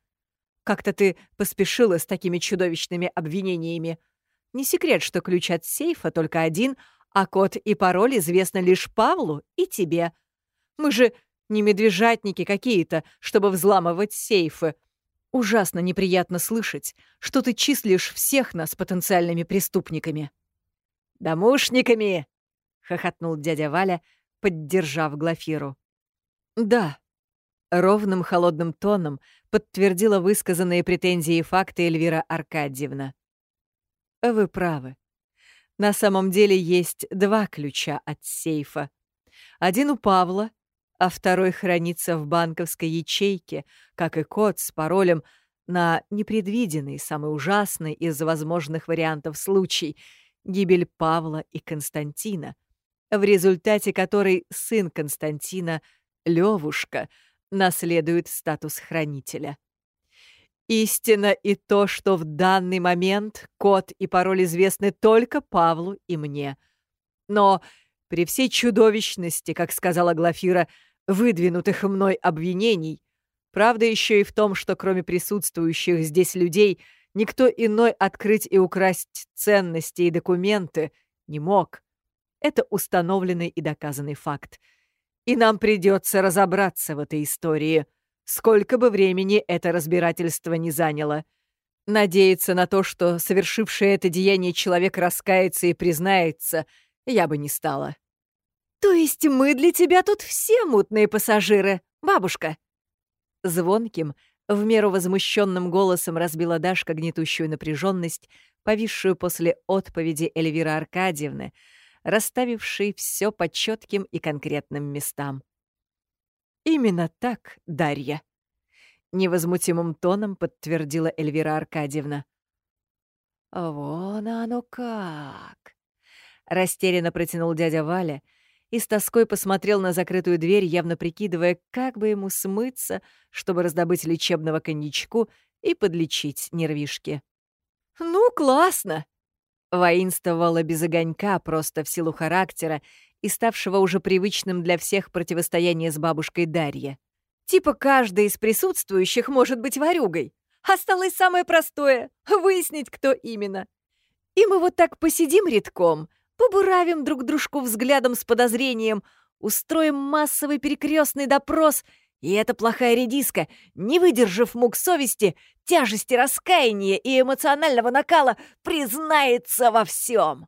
Как-то ты поспешила с такими чудовищными обвинениями. Не секрет, что ключ от сейфа только один, а код и пароль известны лишь Павлу и тебе. Мы же не медвежатники какие-то, чтобы взламывать сейфы. Ужасно неприятно слышать, что ты числишь всех нас потенциальными преступниками». «Домушниками!» — хохотнул дядя Валя, поддержав Глафиру. «Да», Ровным холодным тоном подтвердила высказанные претензии и факты Эльвира Аркадьевна. «Вы правы. На самом деле есть два ключа от сейфа. Один у Павла, а второй хранится в банковской ячейке, как и код с паролем на непредвиденный, самый ужасный из возможных вариантов случай — гибель Павла и Константина, в результате которой сын Константина, Левушка, наследует статус хранителя. Истина и то, что в данный момент код и пароль известны только Павлу и мне. Но при всей чудовищности, как сказала Глафира, выдвинутых мной обвинений, правда еще и в том, что кроме присутствующих здесь людей никто иной открыть и украсть ценности и документы не мог. Это установленный и доказанный факт. И нам придется разобраться в этой истории — сколько бы времени это разбирательство не заняло. Надеяться на то, что совершивший это деяние человек раскается и признается, я бы не стала. «То есть мы для тебя тут все мутные пассажиры, бабушка?» Звонким, в меру возмущенным голосом разбила Дашка гнетущую напряженность, повисшую после отповеди Эльвиры Аркадьевны, расставившей все по четким и конкретным местам. «Именно так, Дарья», — невозмутимым тоном подтвердила Эльвира Аркадьевна. «Вон оно как!» — растерянно протянул дядя Валя и с тоской посмотрел на закрытую дверь, явно прикидывая, как бы ему смыться, чтобы раздобыть лечебного коньячку и подлечить нервишки. «Ну, классно!» Воинствовала без огонька просто в силу характера и ставшего уже привычным для всех противостояния с бабушкой Дарья. Типа каждый из присутствующих может быть ворюгой. Осталось самое простое — выяснить, кто именно. И мы вот так посидим редком, побуравим друг дружку взглядом с подозрением, устроим массовый перекрестный допрос, и эта плохая редиска, не выдержав мук совести, тяжести раскаяния и эмоционального накала, признается во всем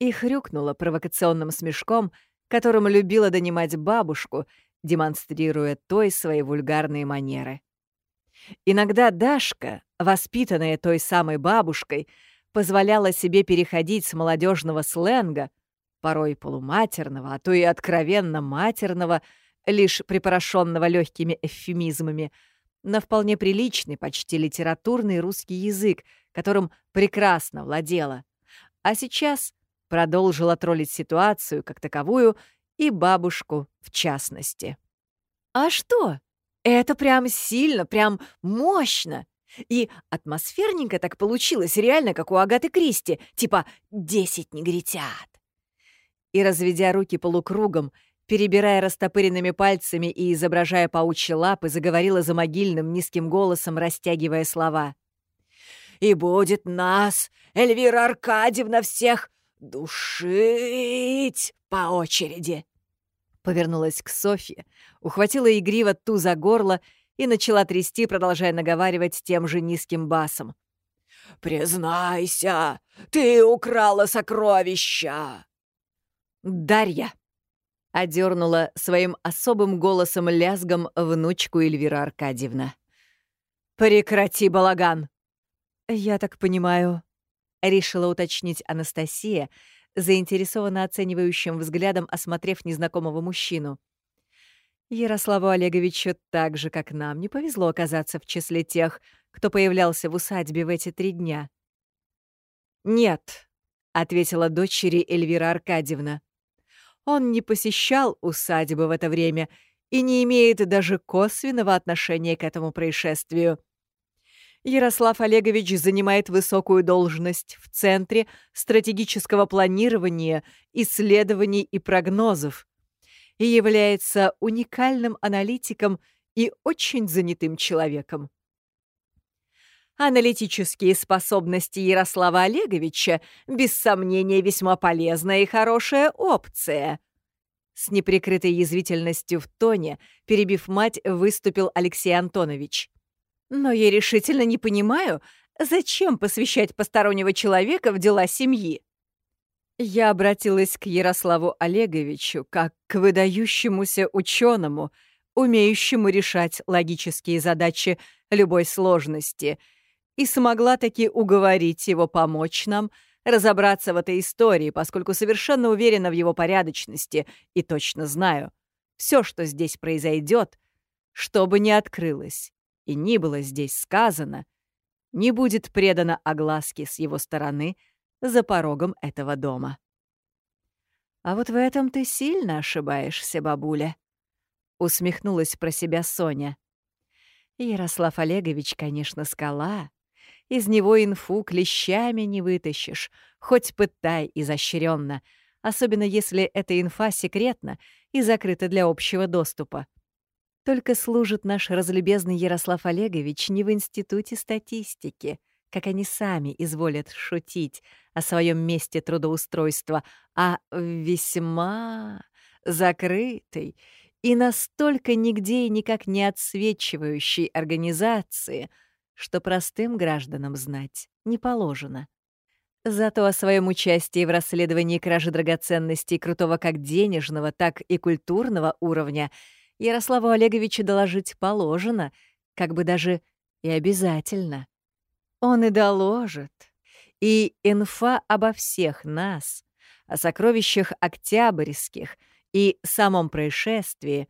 и хрюкнула провокационным смешком, которым любила донимать бабушку, демонстрируя той свои вульгарные манеры. Иногда Дашка, воспитанная той самой бабушкой, позволяла себе переходить с молодежного сленга, порой полуматерного, а то и откровенно матерного, лишь припорошенного легкими эвфемизмами, на вполне приличный, почти литературный русский язык, которым прекрасно владела. А сейчас продолжила троллить ситуацию как таковую и бабушку в частности. «А что? Это прям сильно, прям мощно!» И атмосферненько так получилось, реально, как у Агаты Кристи, типа «десять негритят». И, разведя руки полукругом, перебирая растопыренными пальцами и изображая паучьи лапы, заговорила за могильным низким голосом, растягивая слова. «И будет нас, Эльвира Аркадьевна, всех «Душить по очереди!» Повернулась к Софье, ухватила игриво ту за горло и начала трясти, продолжая наговаривать тем же низким басом. «Признайся, ты украла сокровища!» «Дарья!» — одернула своим особым голосом-лязгом внучку Эльвира Аркадьевна. «Прекрати балаган!» «Я так понимаю, — решила уточнить Анастасия, заинтересованно оценивающим взглядом осмотрев незнакомого мужчину. Ярославу Олеговичу так же, как нам, не повезло оказаться в числе тех, кто появлялся в усадьбе в эти три дня. «Нет», — ответила дочери Эльвира Аркадьевна. «Он не посещал усадьбы в это время и не имеет даже косвенного отношения к этому происшествию. Ярослав Олегович занимает высокую должность в Центре стратегического планирования, исследований и прогнозов и является уникальным аналитиком и очень занятым человеком. Аналитические способности Ярослава Олеговича, без сомнения, весьма полезная и хорошая опция. С неприкрытой язвительностью в тоне, перебив мать, выступил Алексей Антонович. Но я решительно не понимаю, зачем посвящать постороннего человека в дела семьи. Я обратилась к Ярославу Олеговичу как к выдающемуся ученому, умеющему решать логические задачи любой сложности, и смогла таки уговорить его помочь нам разобраться в этой истории, поскольку совершенно уверена в его порядочности и точно знаю, все, что здесь произойдет, что бы ни открылось и ни было здесь сказано, не будет предано огласке с его стороны за порогом этого дома. «А вот в этом ты сильно ошибаешься, бабуля», — усмехнулась про себя Соня. «Ярослав Олегович, конечно, скала. Из него инфу клещами не вытащишь, хоть пытай изощренно, особенно если эта инфа секретна и закрыта для общего доступа. Только служит наш разлюбезный Ярослав Олегович не в Институте статистики, как они сами изволят шутить о своем месте трудоустройства, а весьма закрытой и настолько нигде и никак не отсвечивающей организации, что простым гражданам знать не положено. Зато о своем участии в расследовании кражи драгоценностей крутого как денежного, так и культурного уровня Ярославу Олеговичу доложить положено, как бы даже и обязательно. Он и доложит. И инфа обо всех нас, о сокровищах Октябрьских и самом происшествии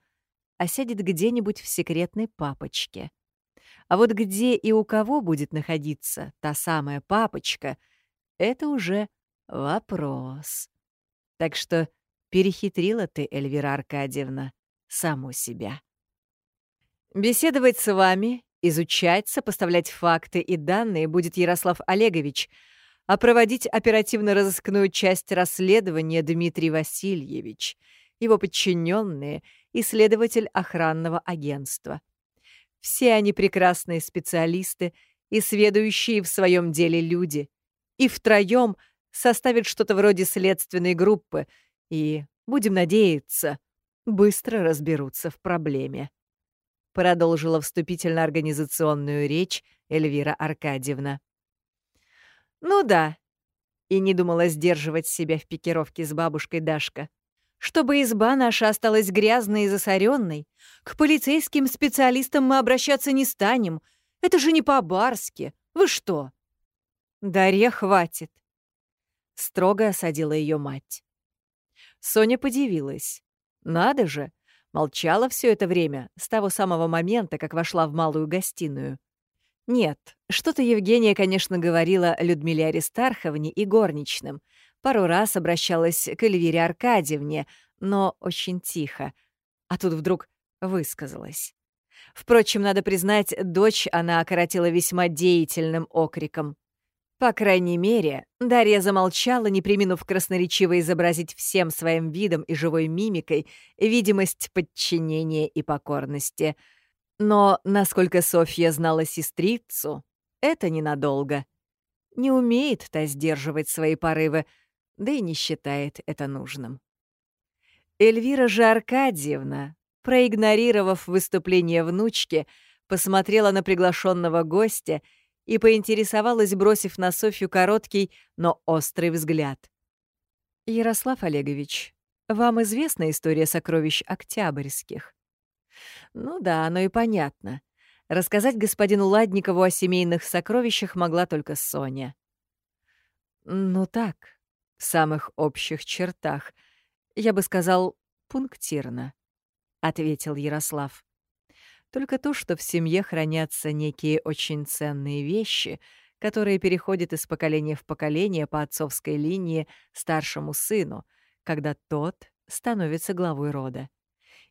осядет где-нибудь в секретной папочке. А вот где и у кого будет находиться та самая папочка, это уже вопрос. Так что перехитрила ты, Эльвира Аркадьевна, саму себя. Беседовать с вами Изучать, сопоставлять факты и данные будет Ярослав Олегович, а проводить оперативно-розыскную часть расследования Дмитрий Васильевич, его подчиненные и следователь охранного агентства. Все они прекрасные специалисты и сведущие в своем деле люди, и втроем составят что-то вроде следственной группы и, будем надеяться, быстро разберутся в проблеме продолжила вступительно-организационную речь Эльвира Аркадьевна. «Ну да», — и не думала сдерживать себя в пикировке с бабушкой Дашка. «Чтобы изба наша осталась грязной и засоренной, к полицейским специалистам мы обращаться не станем. Это же не по-барски. Вы что?» «Дарья, хватит», — строго осадила ее мать. Соня подивилась. «Надо же, Молчала все это время, с того самого момента, как вошла в малую гостиную. Нет, что-то Евгения, конечно, говорила Людмиле Аристарховне и горничным. Пару раз обращалась к Эльвире Аркадьевне, но очень тихо. А тут вдруг высказалась. Впрочем, надо признать, дочь она окоротила весьма деятельным окриком. По крайней мере, Дарья замолчала, не приминув красноречиво изобразить всем своим видом и живой мимикой видимость подчинения и покорности. Но, насколько Софья знала сестрицу, это ненадолго. Не умеет та сдерживать свои порывы, да и не считает это нужным. Эльвира же Аркадьевна, проигнорировав выступление внучки, посмотрела на приглашенного гостя — и поинтересовалась, бросив на Софью короткий, но острый взгляд. «Ярослав Олегович, вам известна история сокровищ Октябрьских?» «Ну да, оно и понятно. Рассказать господину Ладникову о семейных сокровищах могла только Соня». «Ну так, в самых общих чертах. Я бы сказал, пунктирно», — ответил Ярослав. Только то, что в семье хранятся некие очень ценные вещи, которые переходят из поколения в поколение по отцовской линии старшему сыну, когда тот становится главой рода.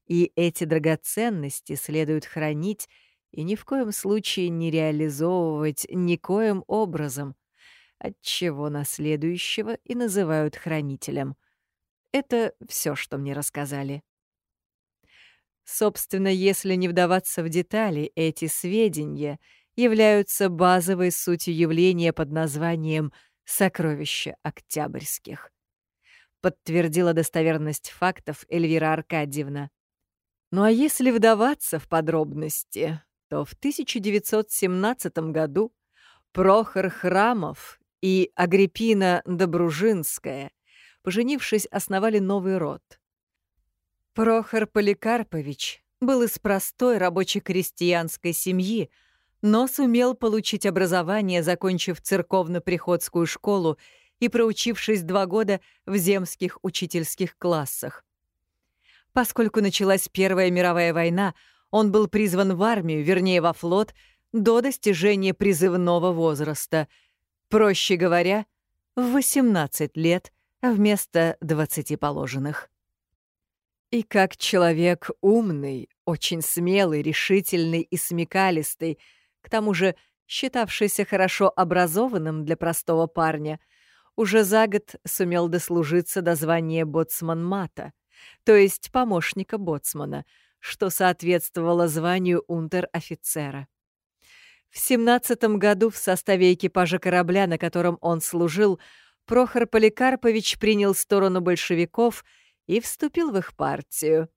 И эти драгоценности следует хранить и ни в коем случае не реализовывать никоим образом, отчего наследующего и называют хранителем. Это все, что мне рассказали. Собственно, если не вдаваться в детали, эти сведения являются базовой сутью явления под названием «сокровища Октябрьских», подтвердила достоверность фактов Эльвира Аркадьевна. Ну а если вдаваться в подробности, то в 1917 году Прохор Храмов и Агриппина Добружинская, поженившись, основали новый род — Прохор Поликарпович был из простой рабоче-крестьянской семьи, но сумел получить образование, закончив церковно-приходскую школу и проучившись два года в земских учительских классах. Поскольку началась Первая мировая война, он был призван в армию, вернее, во флот, до достижения призывного возраста. Проще говоря, в 18 лет вместо 20 положенных. И как человек умный, очень смелый, решительный и смекалистый, к тому же считавшийся хорошо образованным для простого парня, уже за год сумел дослужиться до звания боцман-мата, то есть помощника боцмана, что соответствовало званию унтер-офицера. В семнадцатом году в составе экипажа корабля, на котором он служил, Прохор Поликарпович принял сторону большевиков и вступил в их партию.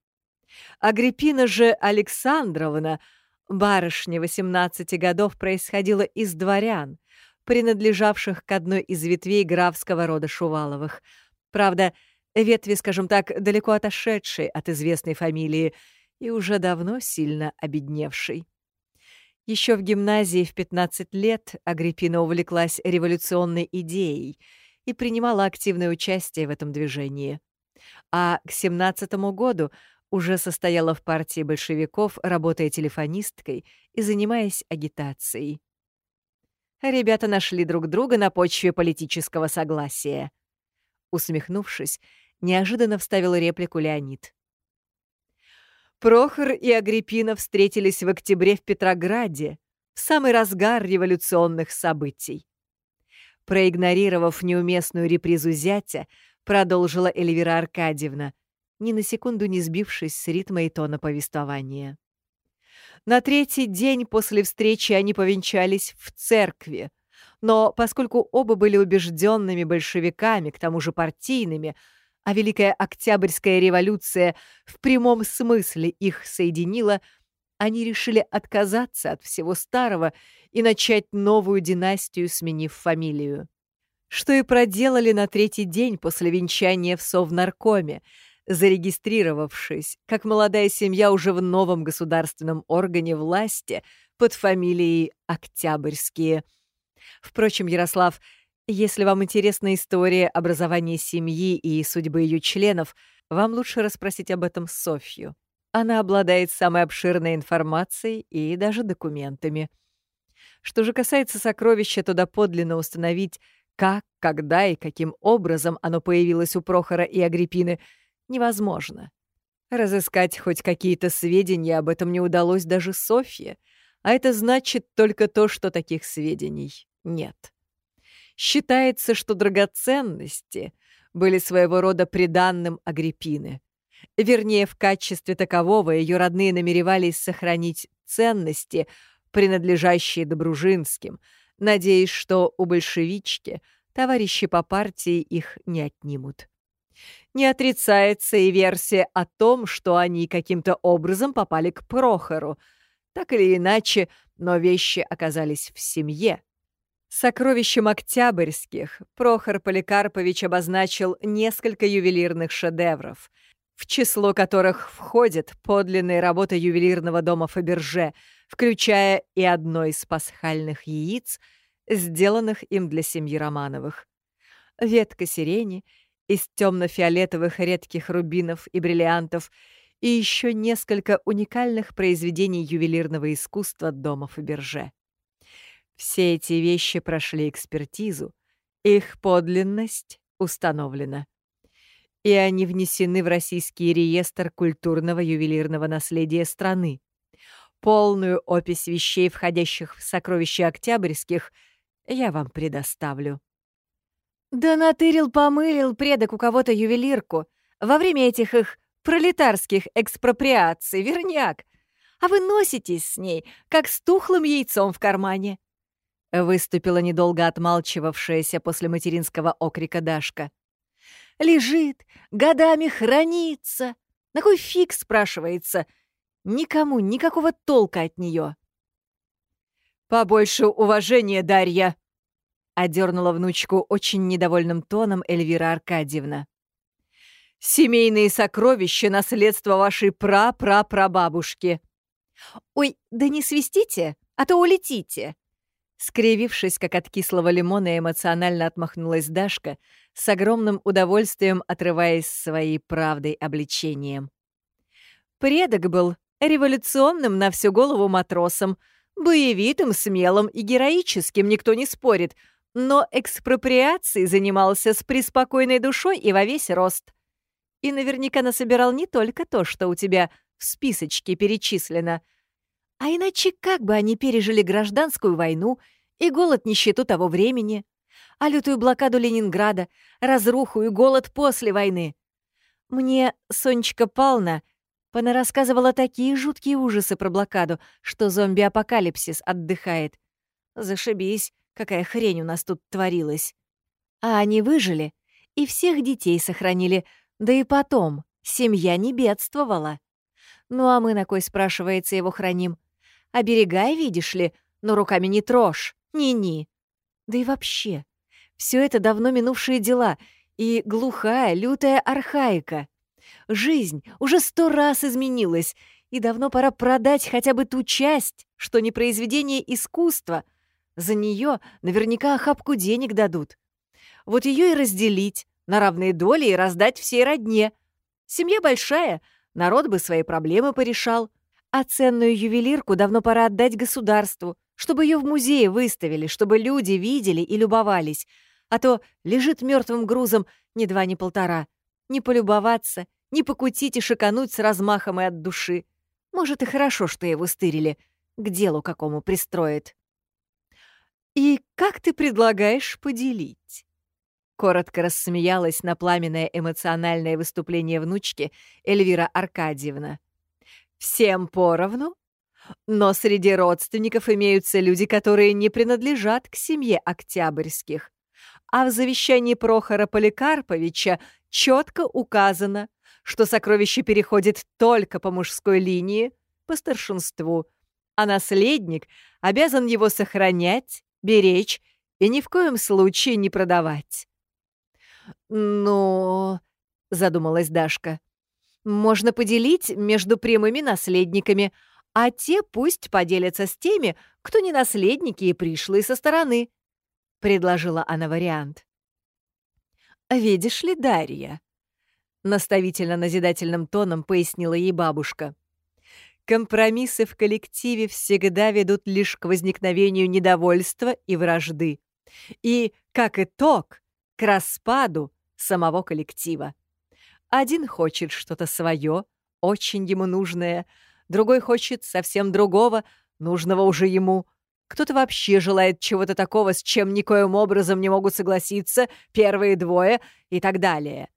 Агриппина же Александровна, барышня 18 годов, происходила из дворян, принадлежавших к одной из ветвей графского рода Шуваловых. Правда, ветви, скажем так, далеко отошедшей от известной фамилии и уже давно сильно обедневшей. Еще в гимназии в 15 лет Агриппина увлеклась революционной идеей и принимала активное участие в этом движении. А к 17 году уже состояла в партии большевиков, работая телефонисткой и занимаясь агитацией. Ребята нашли друг друга на почве политического согласия. Усмехнувшись, неожиданно вставил реплику Леонид. Прохор и Агриппина встретились в октябре в Петрограде, в самый разгар революционных событий. Проигнорировав неуместную репризу зятя, продолжила Эльвира Аркадьевна, ни на секунду не сбившись с ритма и тона повествования. На третий день после встречи они повенчались в церкви, но поскольку оба были убежденными большевиками, к тому же партийными, а Великая Октябрьская революция в прямом смысле их соединила, они решили отказаться от всего старого и начать новую династию, сменив фамилию. Что и проделали на третий день после венчания в Совнаркоме, зарегистрировавшись, как молодая семья уже в новом государственном органе власти под фамилией Октябрьские. Впрочем, Ярослав — если вам интересна история образования семьи и судьбы ее членов, вам лучше расспросить об этом Софью. Она обладает самой обширной информацией и даже документами. Что же касается сокровища, то доподлинно установить, как, когда и каким образом оно появилось у Прохора и Агриппины, невозможно. Разыскать хоть какие-то сведения об этом не удалось даже Софье, а это значит только то, что таких сведений нет. Считается, что драгоценности были своего рода приданным Агриппины. Вернее, в качестве такового ее родные намеревались сохранить ценности, принадлежащие Добружинским, надеясь, что у большевички товарищи по партии их не отнимут. Не отрицается и версия о том, что они каким-то образом попали к Прохору. Так или иначе, но вещи оказались в семье, Сокровищем Октябрьских Прохор Поликарпович обозначил несколько ювелирных шедевров, в число которых входит подлинные работы ювелирного дома Фаберже, включая и одно из пасхальных яиц, сделанных им для семьи Романовых. Ветка сирени из темно-фиолетовых редких рубинов и бриллиантов и еще несколько уникальных произведений ювелирного искусства дома Фаберже. Все эти вещи прошли экспертизу, их подлинность установлена. И они внесены в Российский реестр культурного ювелирного наследия страны. Полную опись вещей, входящих в сокровища Октябрьских, я вам предоставлю. Да натырил-помылил предок у кого-то ювелирку во время этих их пролетарских экспроприаций, верняк. А вы носитесь с ней, как с тухлым яйцом в кармане. Выступила недолго отмалчивавшаяся после материнского окрика Дашка. «Лежит, годами хранится. На кой фиг, спрашивается? Никому никакого толка от нее. «Побольше уважения, Дарья!» — одернула внучку очень недовольным тоном Эльвира Аркадьевна. «Семейные сокровища — наследство вашей пра-пра-прабабушки». «Ой, да не свистите, а то улетите!» Скривившись, как от кислого лимона, эмоционально отмахнулась Дашка, с огромным удовольствием отрываясь своей правдой обличением. Предок был революционным на всю голову матросом, боевитым, смелым и героическим, никто не спорит, но экспроприацией занимался с преспокойной душой и во весь рост. И наверняка насобирал не только то, что у тебя в списочке перечислено, а иначе как бы они пережили гражданскую войну и голод нищету того времени, а лютую блокаду Ленинграда, разруху и голод после войны? Мне Сонечка Павловна понарассказывала такие жуткие ужасы про блокаду, что зомби-апокалипсис отдыхает. Зашибись, какая хрень у нас тут творилась. А они выжили и всех детей сохранили, да и потом семья не бедствовала. Ну а мы на кой, спрашивается, его храним? Оберегай, видишь ли, но руками не трожь, ни-ни. Да и вообще, все это давно минувшие дела и глухая, лютая архаика. Жизнь уже сто раз изменилась, и давно пора продать хотя бы ту часть, что не произведение искусства. За нее наверняка охапку денег дадут. Вот ее и разделить на равные доли и раздать всей родне. Семья большая, народ бы свои проблемы порешал. А ценную ювелирку давно пора отдать государству, чтобы ее в музее выставили, чтобы люди видели и любовались. А то лежит мертвым грузом ни два, ни полтора. Не полюбоваться, не покутить и шикануть с размахом и от души. Может, и хорошо, что его стырили. К делу какому пристроит. «И как ты предлагаешь поделить?» Коротко рассмеялась на пламенное эмоциональное выступление внучки Эльвира Аркадьевна. «Всем поровну?» Но среди родственников имеются люди, которые не принадлежат к семье Октябрьских. А в завещании Прохора Поликарповича четко указано, что сокровище переходит только по мужской линии, по старшинству, а наследник обязан его сохранять, беречь и ни в коем случае не продавать. «Но...» — задумалась Дашка. «Можно поделить между прямыми наследниками, а те пусть поделятся с теми, кто не наследники и пришлые со стороны», — предложила она вариант. «Видишь ли, Дарья?» наставительно-назидательным тоном пояснила ей бабушка. Компромиссы в коллективе всегда ведут лишь к возникновению недовольства и вражды. И, как итог, к распаду самого коллектива. Один хочет что-то свое, очень ему нужное, другой хочет совсем другого, нужного уже ему. Кто-то вообще желает чего-то такого, с чем никоим образом не могут согласиться первые двое и так далее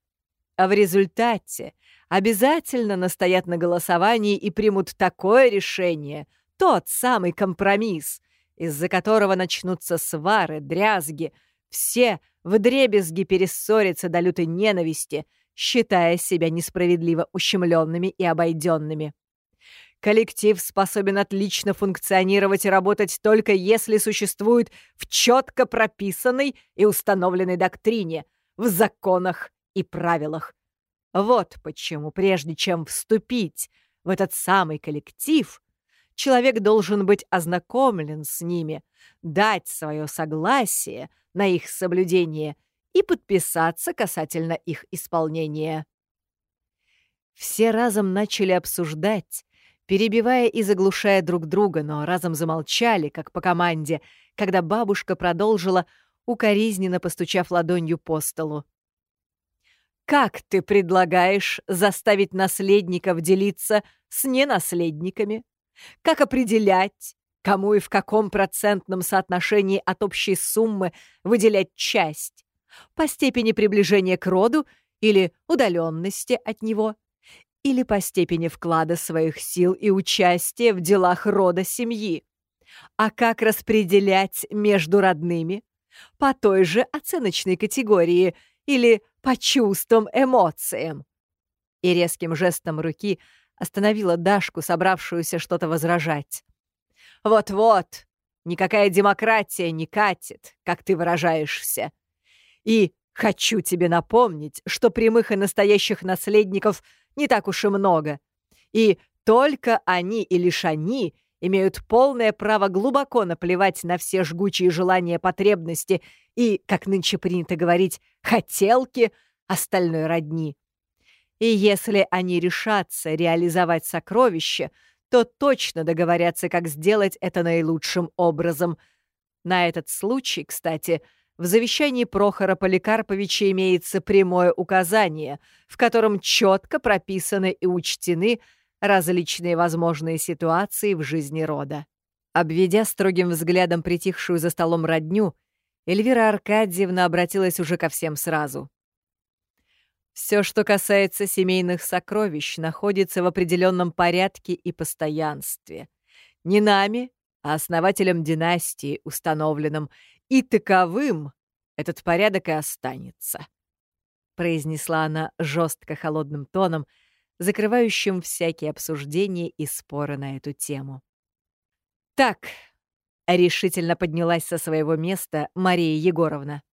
а в результате обязательно настоят на голосовании и примут такое решение, тот самый компромисс, из-за которого начнутся свары, дрязги, все вдребезги перессорятся до лютой ненависти, считая себя несправедливо ущемленными и обойденными. Коллектив способен отлично функционировать и работать только если существует в четко прописанной и установленной доктрине, в законах и правилах. Вот почему, прежде чем вступить в этот самый коллектив, человек должен быть ознакомлен с ними, дать свое согласие на их соблюдение и подписаться касательно их исполнения. Все разом начали обсуждать, перебивая и заглушая друг друга, но разом замолчали, как по команде, когда бабушка продолжила, укоризненно постучав ладонью по столу. Как ты предлагаешь заставить наследников делиться с ненаследниками? Как определять, кому и в каком процентном соотношении от общей суммы выделять часть? По степени приближения к роду или удаленности от него? Или по степени вклада своих сил и участия в делах рода семьи? А как распределять между родными? По той же оценочной категории – или по чувствам, эмоциям. И резким жестом руки остановила Дашку, собравшуюся что-то возражать. «Вот-вот, никакая демократия не катит, как ты выражаешься. И хочу тебе напомнить, что прямых и настоящих наследников не так уж и много. И только они и лишь они имеют полное право глубоко наплевать на все жгучие желания, потребности и, как нынче принято говорить, хотелки остальной родни. И если они решатся реализовать сокровище, то точно договорятся, как сделать это наилучшим образом. На этот случай, кстати, в завещании Прохора Поликарповича имеется прямое указание, в котором четко прописаны и учтены различные возможные ситуации в жизни рода. Обведя строгим взглядом притихшую за столом родню, Эльвира Аркадьевна обратилась уже ко всем сразу. Все, что касается семейных сокровищ, находится в определенном порядке и постоянстве. Не нами, а основателем династии, установленным, и таковым этот порядок и останется. Произнесла она жестко холодным тоном, закрывающим всякие обсуждения и споры на эту тему. «Так», — решительно поднялась со своего места Мария Егоровна.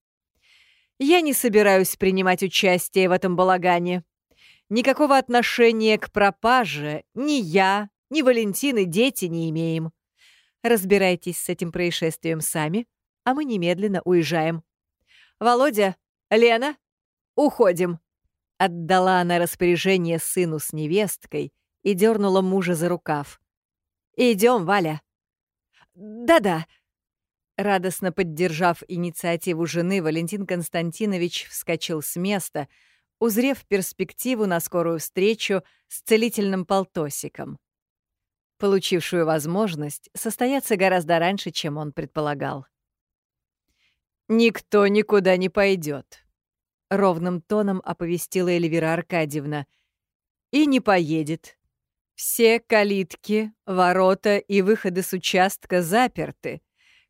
Я не собираюсь принимать участие в этом балагане. Никакого отношения к пропаже ни я, ни Валентины дети не имеем. Разбирайтесь с этим происшествием сами, а мы немедленно уезжаем. Володя, Лена, уходим. Отдала она распоряжение сыну с невесткой и дернула мужа за рукав. Идем, Валя. Да-да, Радостно поддержав инициативу жены, Валентин Константинович вскочил с места, узрев перспективу на скорую встречу с целительным полтосиком, получившую возможность состояться гораздо раньше, чем он предполагал. «Никто никуда не пойдет», — ровным тоном оповестила Эльвира Аркадьевна. «И не поедет. Все калитки, ворота и выходы с участка заперты.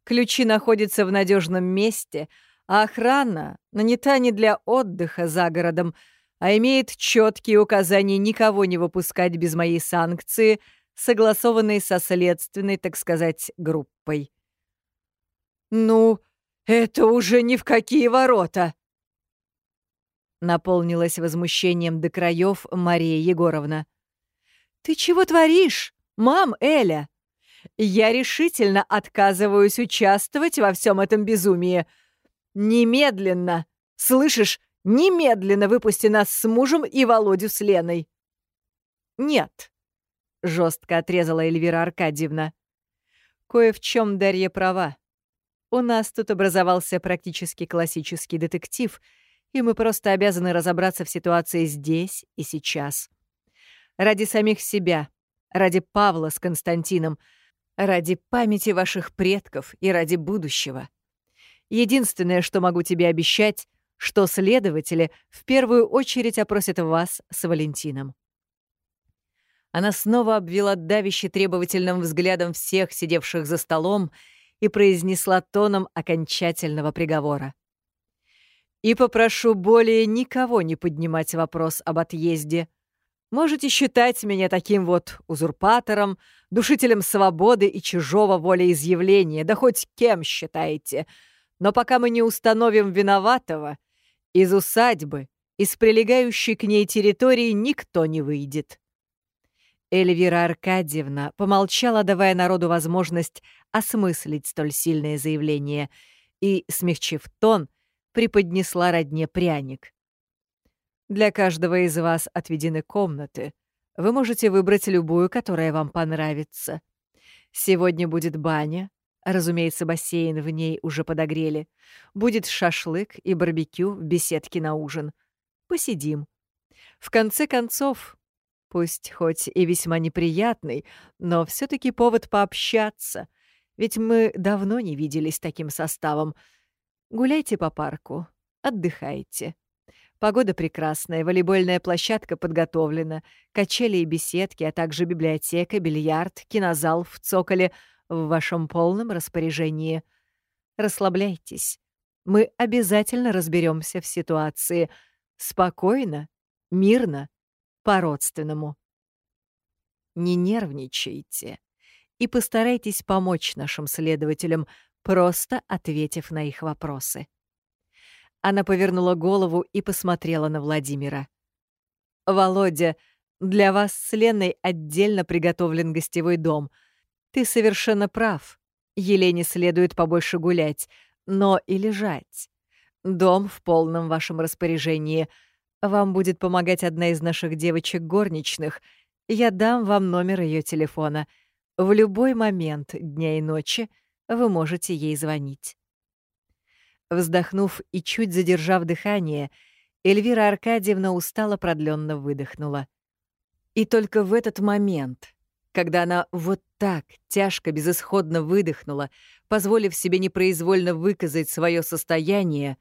Ключи находятся в надежном месте, а охрана нанята не для отдыха за городом, а имеет четкие указания никого не выпускать без моей санкции, согласованной со следственной, так сказать, группой. «Ну, это уже ни в какие ворота!» Наполнилась возмущением до краев Мария Егоровна. «Ты чего творишь, мам Эля?» Я решительно отказываюсь участвовать во всем этом безумии. Немедленно, слышишь, немедленно выпусти нас с мужем и Володю с Леной. Нет, жестко отрезала Эльвира Аркадьевна. Кое в чем Дарья права. У нас тут образовался практически классический детектив, и мы просто обязаны разобраться в ситуации здесь и сейчас. Ради самих себя, ради Павла с Константином — Ради памяти ваших предков и ради будущего. Единственное, что могу тебе обещать, что следователи в первую очередь опросят вас с Валентином. Она снова обвела давяще требовательным взглядом всех сидевших за столом и произнесла тоном окончательного приговора. «И попрошу более никого не поднимать вопрос об отъезде. Можете считать меня таким вот узурпатором, душителем свободы и чужого волеизъявления, да хоть кем считаете. Но пока мы не установим виноватого, из усадьбы, из прилегающей к ней территории никто не выйдет. Эльвира Аркадьевна помолчала, давая народу возможность осмыслить столь сильное заявление, и, смягчив тон, преподнесла родне пряник. Для каждого из вас отведены комнаты. Вы можете выбрать любую, которая вам понравится. Сегодня будет баня. Разумеется, бассейн в ней уже подогрели. Будет шашлык и барбекю в беседке на ужин. Посидим. В конце концов, пусть хоть и весьма неприятный, но все таки повод пообщаться. Ведь мы давно не виделись таким составом. Гуляйте по парку, отдыхайте. Погода прекрасная, волейбольная площадка подготовлена, качели и беседки, а также библиотека, бильярд, кинозал в цоколе в вашем полном распоряжении. Расслабляйтесь. Мы обязательно разберемся в ситуации. Спокойно, мирно, по-родственному. Не нервничайте и постарайтесь помочь нашим следователям, просто ответив на их вопросы. Она повернула голову и посмотрела на Владимира. «Володя, для вас с Леной отдельно приготовлен гостевой дом. Ты совершенно прав. Елене следует побольше гулять, но и лежать. Дом в полном вашем распоряжении. Вам будет помогать одна из наших девочек горничных. Я дам вам номер ее телефона. В любой момент дня и ночи вы можете ей звонить. Вздохнув и чуть задержав дыхание, Эльвира Аркадьевна устало продленно выдохнула. И только в этот момент, когда она вот так тяжко, безысходно выдохнула, позволив себе непроизвольно выказать свое состояние,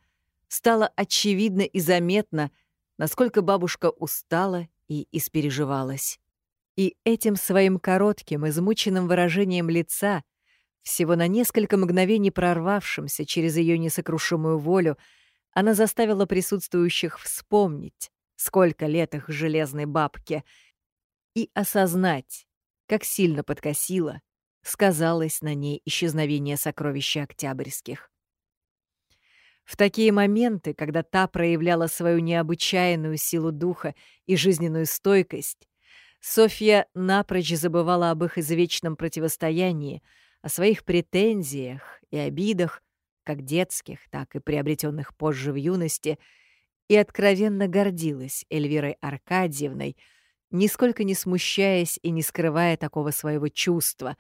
стало очевидно и заметно, насколько бабушка устала и испереживалась. И этим своим коротким, измученным выражением лица, всего на несколько мгновений прорвавшимся через ее несокрушимую волю, она заставила присутствующих вспомнить, сколько лет их железной бабке, и осознать, как сильно подкосило, сказалось на ней исчезновение сокровища Октябрьских. В такие моменты, когда та проявляла свою необычайную силу духа и жизненную стойкость, Софья напрочь забывала об их извечном противостоянии, о своих претензиях и обидах, как детских, так и приобретенных позже в юности, и откровенно гордилась Эльвирой Аркадьевной, нисколько не смущаясь и не скрывая такого своего чувства,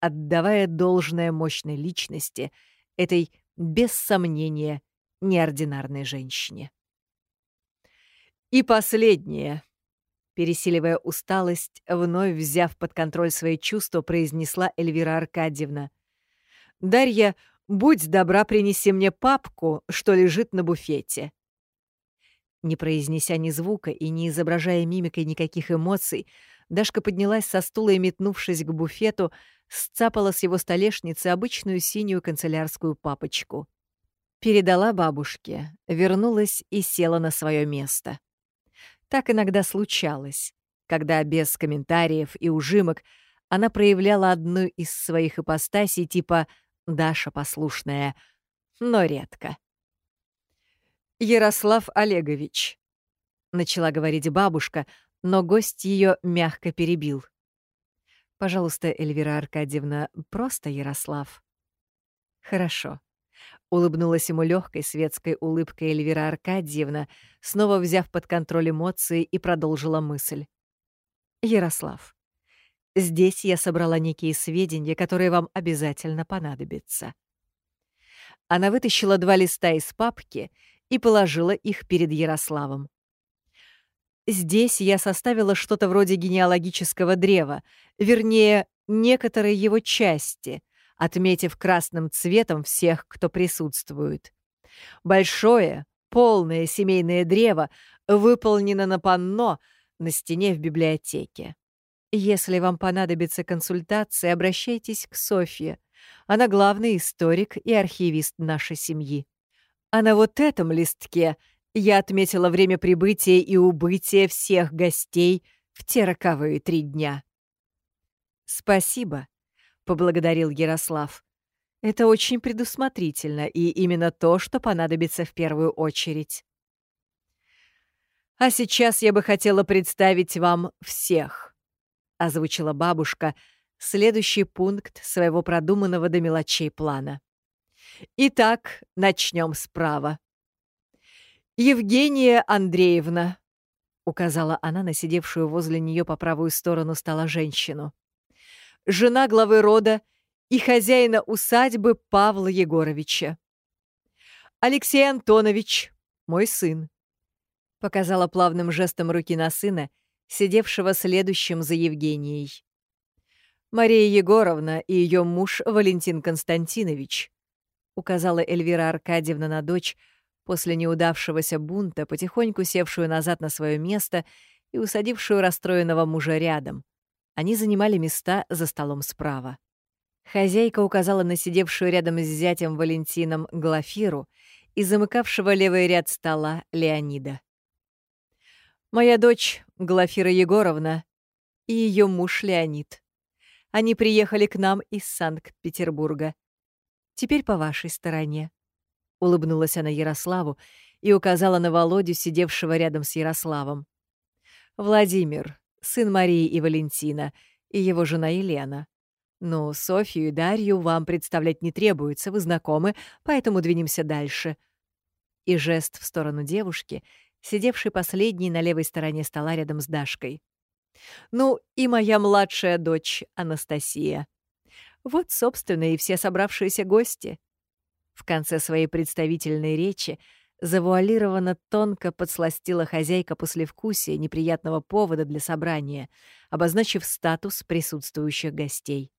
отдавая должное мощной личности, этой, без сомнения, неординарной женщине. И последнее. Пересиливая усталость, вновь взяв под контроль свои чувства, произнесла Эльвира Аркадьевна. «Дарья, будь добра, принеси мне папку, что лежит на буфете». Не произнеся ни звука и не изображая мимикой никаких эмоций, Дашка поднялась со стула и, метнувшись к буфету, сцапала с его столешницы обычную синюю канцелярскую папочку. Передала бабушке, вернулась и села на свое место. Так иногда случалось, когда без комментариев и ужимок она проявляла одну из своих ипостасей типа «Даша послушная», но редко. «Ярослав Олегович», — начала говорить бабушка, но гость ее мягко перебил. «Пожалуйста, Эльвира Аркадьевна, просто Ярослав». «Хорошо», — улыбнулась ему легкой светской улыбкой Эльвира Аркадьевна, снова взяв под контроль эмоции и продолжила мысль. «Ярослав, здесь я собрала некие сведения, которые вам обязательно понадобятся». Она вытащила два листа из папки — и положила их перед Ярославом. Здесь я составила что-то вроде генеалогического древа, вернее, некоторые его части, отметив красным цветом всех, кто присутствует. Большое, полное семейное древо выполнено на панно на стене в библиотеке. Если вам понадобится консультация, обращайтесь к Софье. Она главный историк и архивист нашей семьи. А на вот этом листке я отметила время прибытия и убытия всех гостей в те роковые три дня. «Спасибо», — поблагодарил Ярослав. «Это очень предусмотрительно и именно то, что понадобится в первую очередь». «А сейчас я бы хотела представить вам всех», — озвучила бабушка, следующий пункт своего продуманного до мелочей плана. Итак, начнем справа. «Евгения Андреевна», — указала она на сидевшую возле нее по правую сторону стола женщину, «жена главы рода и хозяина усадьбы Павла Егоровича. Алексей Антонович, мой сын», — показала плавным жестом руки на сына, сидевшего следующим за Евгенией. Мария Егоровна и ее муж Валентин Константинович, — указала Эльвира Аркадьевна на дочь, после неудавшегося бунта, потихоньку севшую назад на свое место и усадившую расстроенного мужа рядом. Они занимали места за столом справа. Хозяйка указала на сидевшую рядом с зятем Валентином Глафиру и замыкавшего левый ряд стола Леонида. «Моя дочь Глафира Егоровна и ее муж Леонид. Они приехали к нам из Санкт-Петербурга. Теперь по вашей стороне». Улыбнулась она Ярославу и указала на Володю, сидевшего рядом с Ярославом. «Владимир, сын Марии и Валентина, и его жена Елена. «Ну, Софью и Дарью вам представлять не требуется, вы знакомы, поэтому двинемся дальше». И жест в сторону девушки, сидевшей последней на левой стороне стола рядом с Дашкой. «Ну, и моя младшая дочь Анастасия. Вот, собственно, и все собравшиеся гости». В конце своей представительной речи завуалированно тонко подсластила хозяйка послевкусия неприятного повода для собрания, обозначив статус присутствующих гостей.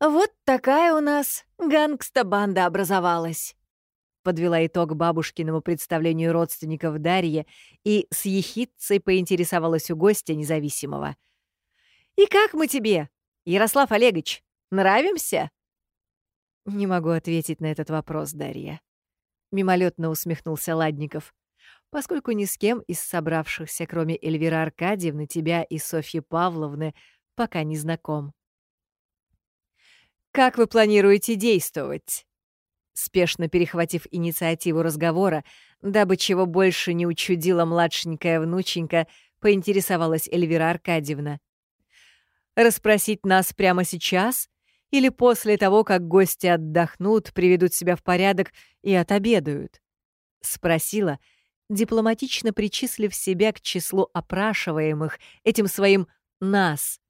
«Вот такая у нас гангста-банда образовалась», — подвела итог бабушкиному представлению родственников Дарья и с ехидцей поинтересовалась у гостя независимого. «И как мы тебе, Ярослав Олегович, нравимся?» «Не могу ответить на этот вопрос, Дарья», мимолетно усмехнулся Ладников. Поскольку ни с кем из собравшихся, кроме Эльвира Аркадьевны, тебя и Софьи Павловны, пока не знаком. «Как вы планируете действовать?» Спешно перехватив инициативу разговора, дабы чего больше не учудила младшенькая внученька, поинтересовалась Эльвира Аркадьевна. «Расспросить нас прямо сейчас или после того, как гости отдохнут, приведут себя в порядок и отобедают? Спросила, дипломатично причислив себя к числу опрашиваемых этим своим «нас».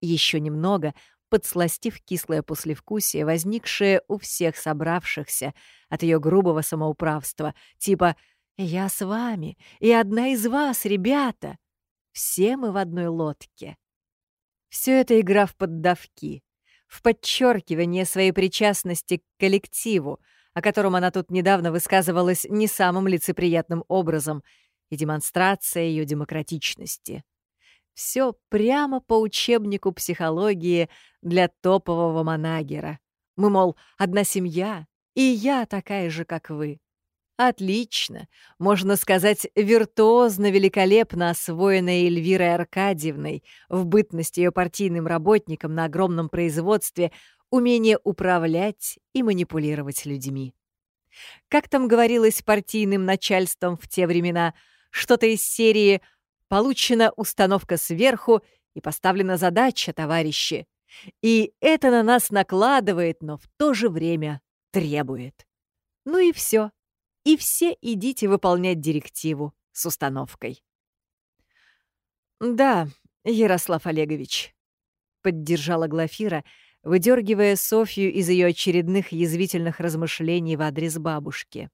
Еще немного, подсластив кислое послевкусие, возникшее у всех собравшихся от ее грубого самоуправства, типа «Я с вами, и одна из вас, ребята! Все мы в одной лодке». Все это игра в поддавки в подчеркивание своей причастности к коллективу, о котором она тут недавно высказывалась не самым лицеприятным образом, и демонстрация ее демократичности. Все прямо по учебнику психологии для топового манагера. Мы, мол, одна семья, и я такая же, как вы. Отлично, можно сказать, виртуозно великолепно освоенная Эльвирой Аркадьевной в бытности ее партийным работником на огромном производстве умение управлять и манипулировать людьми. Как там говорилось партийным начальством в те времена, что-то из серии «Получена установка сверху и поставлена задача, товарищи». И это на нас накладывает, но в то же время требует. Ну и все и все идите выполнять директиву с установкой. «Да, Ярослав Олегович», — поддержала Глафира, выдергивая Софью из ее очередных язвительных размышлений в адрес бабушки.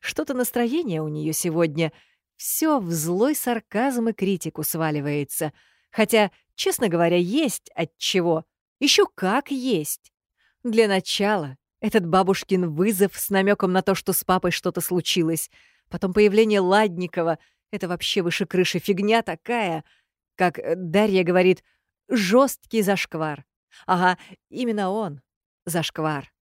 Что-то настроение у нее сегодня все в злой сарказм и критику сваливается, хотя, честно говоря, есть от чего, еще как есть. Для начала этот бабушкин вызов с намеком на то, что с папой что-то случилось. Потом появление Ладникова. Это вообще выше крыши фигня такая. Как э, Дарья говорит, жесткий зашквар. Ага, именно он. Зашквар.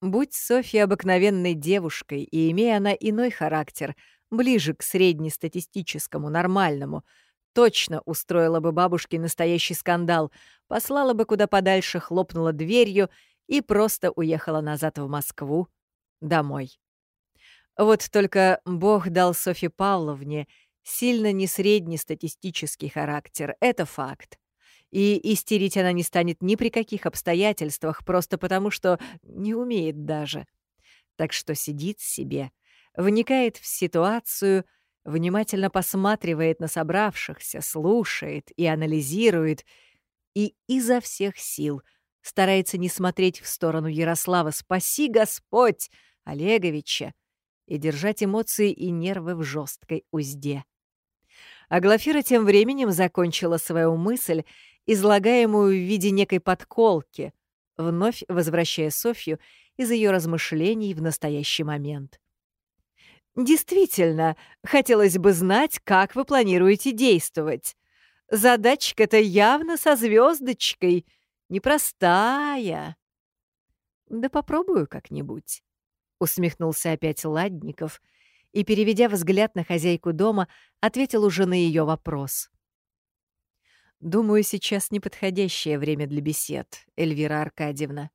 Будь Софья обыкновенной девушкой, и имея она иной характер, ближе к среднестатистическому, нормальному, точно устроила бы бабушке настоящий скандал, послала бы куда подальше, хлопнула дверью — и просто уехала назад в Москву, домой. Вот только Бог дал Софье Павловне сильно не среднестатистический характер, это факт. И истерить она не станет ни при каких обстоятельствах, просто потому что не умеет даже. Так что сидит себе, вникает в ситуацию, внимательно посматривает на собравшихся, слушает и анализирует, и изо всех сил — старается не смотреть в сторону Ярослава «Спаси Господь!» Олеговича и держать эмоции и нервы в жесткой узде. А Глафира тем временем закончила свою мысль, излагаемую в виде некой подколки, вновь возвращая Софью из ее размышлений в настоящий момент. «Действительно, хотелось бы знать, как вы планируете действовать. Задачка-то явно со звездочкой — Непростая. Да попробую как-нибудь. Усмехнулся опять Ладников и, переведя взгляд на хозяйку дома, ответил уже на ее вопрос. «Думаю, сейчас неподходящее время для бесед, Эльвира Аркадьевна.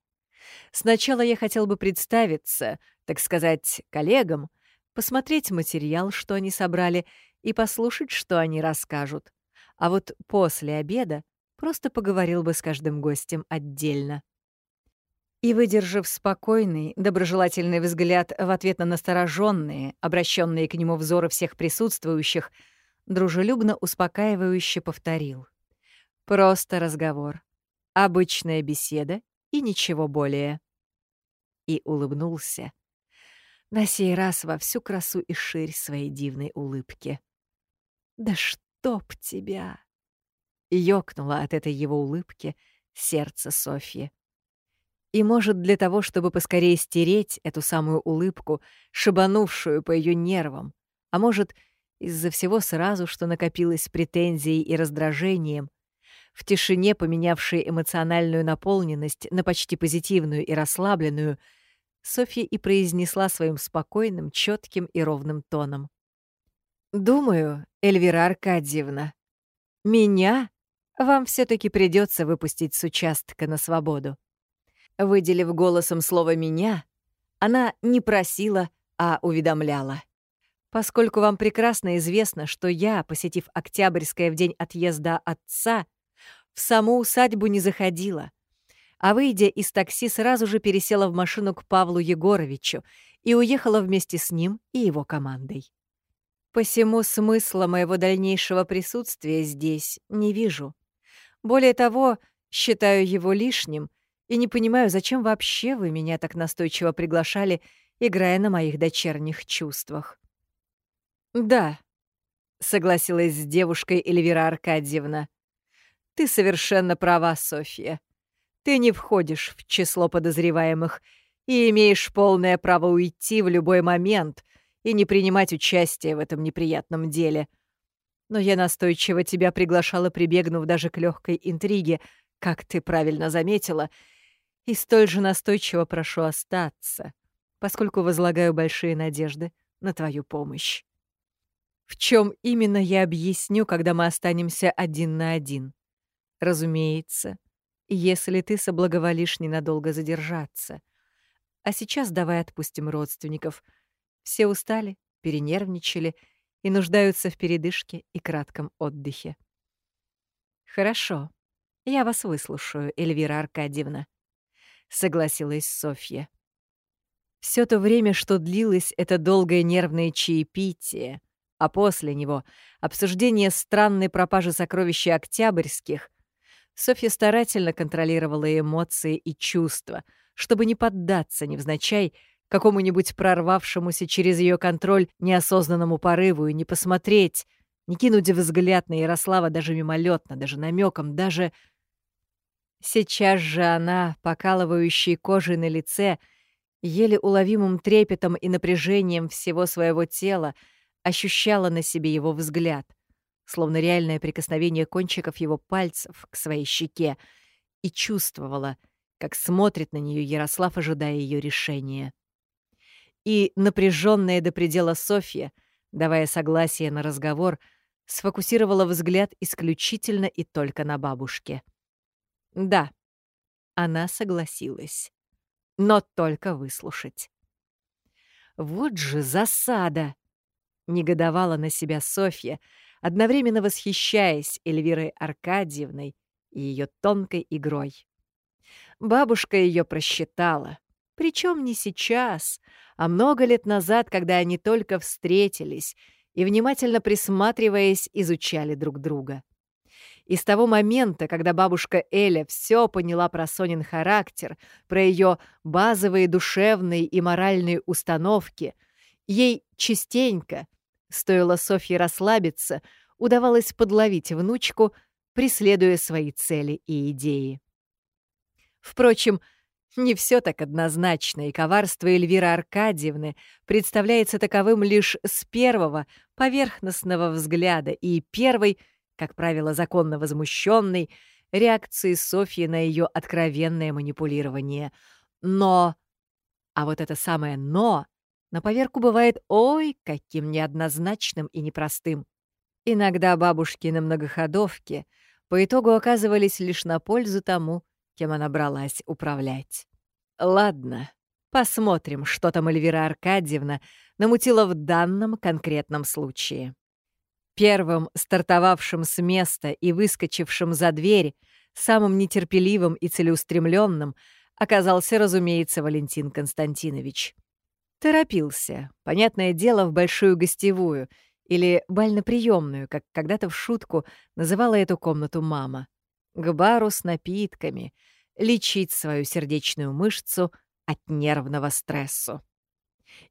Сначала я хотел бы представиться, так сказать, коллегам, посмотреть материал, что они собрали, и послушать, что они расскажут. А вот после обеда просто поговорил бы с каждым гостем отдельно. И, выдержав спокойный, доброжелательный взгляд в ответ на настороженные, обращенные к нему взоры всех присутствующих, дружелюбно успокаивающе повторил. «Просто разговор. Обычная беседа и ничего более». И улыбнулся. На сей раз во всю красу и ширь своей дивной улыбки. «Да чтоб тебя!» Ёкнуло от этой его улыбки сердце Софьи. И, может, для того, чтобы поскорее стереть эту самую улыбку, шибанувшую по ее нервам, а может, из-за всего сразу, что накопилось претензией и раздражением, в тишине поменявшей эмоциональную наполненность на почти позитивную и расслабленную, Софья и произнесла своим спокойным, четким и ровным тоном. «Думаю, Эльвира Аркадьевна, меня вам все таки придется выпустить с участка на свободу. Выделив голосом слово «меня», она не просила, а уведомляла. Поскольку вам прекрасно известно, что я, посетив Октябрьское в день отъезда отца, в саму усадьбу не заходила, а, выйдя из такси, сразу же пересела в машину к Павлу Егоровичу и уехала вместе с ним и его командой. Посему смысла моего дальнейшего присутствия здесь не вижу. Более того, считаю его лишним и не понимаю, зачем вообще вы меня так настойчиво приглашали, играя на моих дочерних чувствах. «Да», — согласилась с девушкой Эльвира Аркадьевна. «Ты совершенно права, Софья. Ты не входишь в число подозреваемых и имеешь полное право уйти в любой момент и не принимать участие в этом неприятном деле. Но я настойчиво тебя приглашала, прибегнув даже к легкой интриге, как ты правильно заметила — и столь же настойчиво прошу остаться, поскольку возлагаю большие надежды на твою помощь. В чем именно я объясню, когда мы останемся один на один. Разумеется, если ты соблаговолишь ненадолго задержаться. А сейчас давай отпустим родственников. Все устали, перенервничали и нуждаются в передышке и кратком отдыхе. Хорошо, я вас выслушаю, Эльвира Аркадьевна. — согласилась Софья. Все то время, что длилось это долгое нервное чаепитие, а после него обсуждение странной пропажи сокровища Октябрьских, Софья старательно контролировала эмоции и чувства, чтобы не поддаться невзначай какому-нибудь прорвавшемуся через ее контроль неосознанному порыву и не посмотреть, не кинуть взгляд на Ярослава даже мимолетно, даже намеком, даже Сейчас же она, покалывающей кожей на лице, еле уловимым трепетом и напряжением всего своего тела, ощущала на себе его взгляд, словно реальное прикосновение кончиков его пальцев к своей щеке, и чувствовала, как смотрит на нее Ярослав, ожидая ее решения. И напряженная до предела Софья, давая согласие на разговор, сфокусировала взгляд исключительно и только на бабушке — да, она согласилась. Но только выслушать. Вот же засада! Негодовала на себя Софья, одновременно восхищаясь Эльвирой Аркадьевной и ее тонкой игрой. Бабушка ее просчитала. Причем не сейчас, а много лет назад, когда они только встретились и, внимательно присматриваясь, изучали друг друга. И с того момента, когда бабушка Эля все поняла про Сонин характер, про ее базовые душевные и моральные установки, ей частенько, стоило Софье расслабиться, удавалось подловить внучку, преследуя свои цели и идеи. Впрочем, не все так однозначно, и коварство Эльвиры Аркадьевны представляется таковым лишь с первого поверхностного взгляда и первой — как правило, законно возмущенной, реакции Софьи на ее откровенное манипулирование. Но... А вот это самое «но» на поверку бывает ой, каким неоднозначным и непростым. Иногда бабушки на многоходовке по итогу оказывались лишь на пользу тому, кем она бралась управлять. Ладно, посмотрим, что там Эльвира Аркадьевна намутила в данном конкретном случае. Первым стартовавшим с места и выскочившим за дверь, самым нетерпеливым и целеустремленным, оказался, разумеется, Валентин Константинович. Торопился, понятное дело, в большую гостевую или бально-приемную, как когда-то в шутку называла эту комнату мама. К бару с напитками, лечить свою сердечную мышцу от нервного стрессу.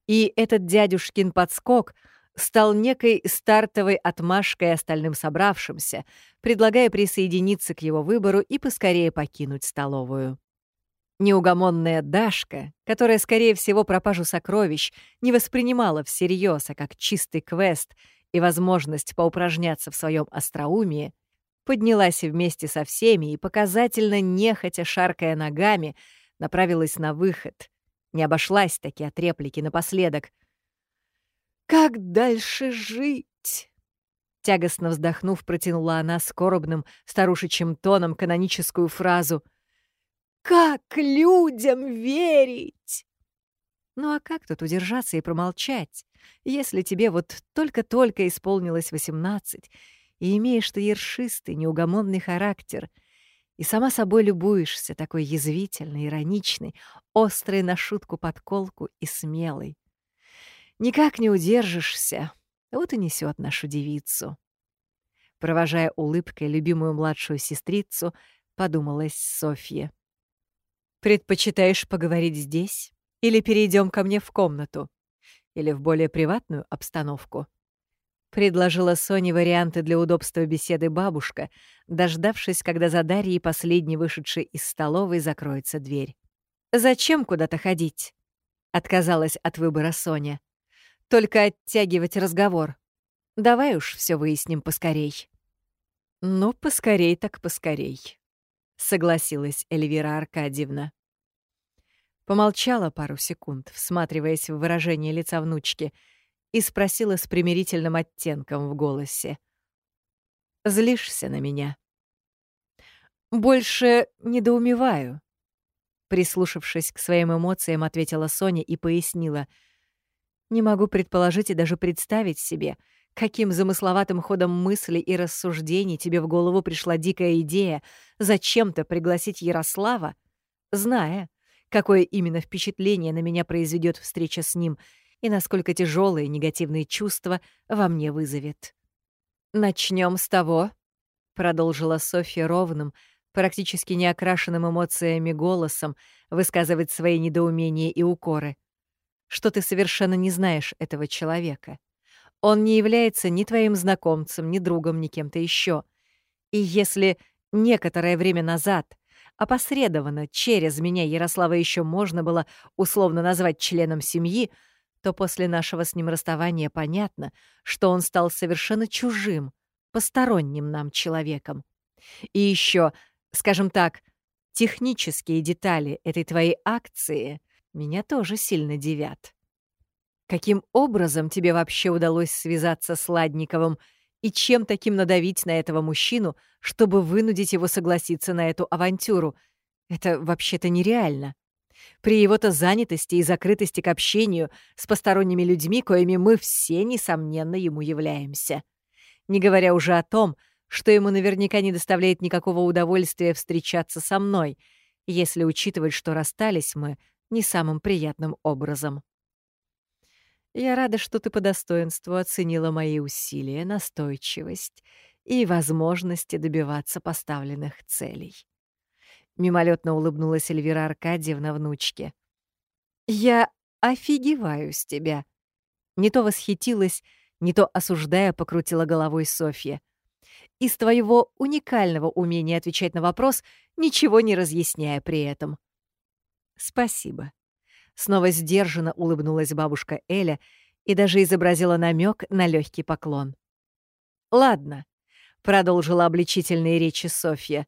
И этот дядюшкин подскок стал некой стартовой отмашкой остальным собравшимся, предлагая присоединиться к его выбору и поскорее покинуть столовую. Неугомонная Дашка, которая, скорее всего, пропажу сокровищ не воспринимала всерьез, а как чистый квест и возможность поупражняться в своем остроумии, поднялась вместе со всеми и, показательно нехотя шаркая ногами, направилась на выход. Не обошлась таки от реплики напоследок. «Как дальше жить?» Тягостно вздохнув, протянула она скорбным, старушечьим тоном каноническую фразу — как людям верить? Ну а как тут удержаться и промолчать, если тебе вот только-только исполнилось восемнадцать, и имеешь ты ершистый, неугомонный характер, и сама собой любуешься, такой язвительный, ироничный, острый на шутку подколку и смелый. Никак не удержишься, вот и несет нашу девицу. Провожая улыбкой любимую младшую сестрицу, подумалась Софья. Предпочитаешь поговорить здесь? Или перейдем ко мне в комнату? Или в более приватную обстановку?» Предложила Соне варианты для удобства беседы бабушка, дождавшись, когда за Дарьей последний вышедший из столовой закроется дверь. «Зачем куда-то ходить?» — отказалась от выбора Соня. «Только оттягивать разговор. Давай уж все выясним поскорей». «Ну, поскорей так поскорей», — согласилась Эльвира Аркадьевна. Помолчала пару секунд, всматриваясь в выражение лица внучки, и спросила с примирительным оттенком в голосе. «Злишься на меня?» «Больше недоумеваю», — прислушавшись к своим эмоциям, ответила Соня и пояснила. «Не могу предположить и даже представить себе, каким замысловатым ходом мысли и рассуждений тебе в голову пришла дикая идея зачем-то пригласить Ярослава, зная, какое именно впечатление на меня произведет встреча с ним и насколько тяжелые негативные чувства во мне вызовет. Начнем с того, продолжила Софья ровным, практически не окрашенным эмоциями голосом высказывать свои недоумения и укоры, что ты совершенно не знаешь этого человека. Он не является ни твоим знакомцем, ни другом, ни кем-то еще. И если некоторое время назад опосредованно через меня Ярослава еще можно было условно назвать членом семьи, то после нашего с ним расставания понятно, что он стал совершенно чужим, посторонним нам человеком. И еще, скажем так, технические детали этой твоей акции меня тоже сильно девят. Каким образом тебе вообще удалось связаться с Ладниковым и чем таким надавить на этого мужчину, чтобы вынудить его согласиться на эту авантюру. Это вообще-то нереально. При его-то занятости и закрытости к общению с посторонними людьми, коими мы все, несомненно, ему являемся. Не говоря уже о том, что ему наверняка не доставляет никакого удовольствия встречаться со мной, если учитывать, что расстались мы не самым приятным образом. Я рада, что ты по достоинству оценила мои усилия, настойчивость и возможности добиваться поставленных целей. Мимолетно улыбнулась Эльвира Аркадьевна внучке. «Я офигеваю с тебя!» Не то восхитилась, не то осуждая покрутила головой Софья. «Из твоего уникального умения отвечать на вопрос, ничего не разъясняя при этом». «Спасибо», Снова сдержанно улыбнулась бабушка Эля и даже изобразила намек на легкий поклон. «Ладно», — продолжила обличительные речи Софья.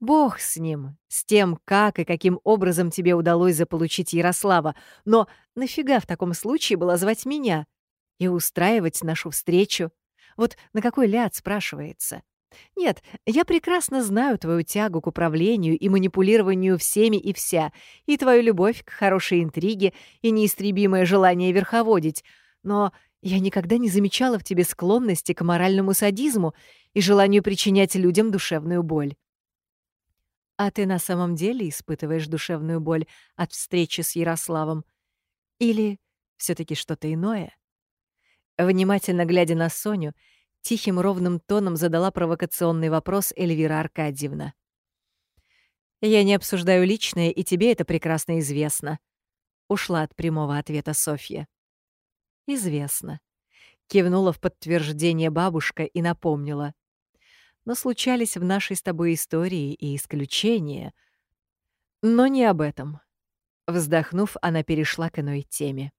«Бог с ним, с тем, как и каким образом тебе удалось заполучить Ярослава, но нафига в таком случае было звать меня и устраивать нашу встречу? Вот на какой ляд спрашивается?» Нет, я прекрасно знаю твою тягу к управлению и манипулированию всеми и вся, и твою любовь к хорошей интриге и неистребимое желание верховодить, но Я никогда не замечала в тебе склонности к моральному садизму и желанию причинять людям душевную боль. А ты на самом деле испытываешь душевную боль от встречи с Ярославом? Или все таки что-то иное? Внимательно глядя на Соню, тихим ровным тоном задала провокационный вопрос Эльвира Аркадьевна. «Я не обсуждаю личное, и тебе это прекрасно известно», — ушла от прямого ответа Софья. «Известно», — кивнула в подтверждение бабушка и напомнила. «Но случались в нашей с тобой истории и исключения. Но не об этом». Вздохнув, она перешла к иной теме.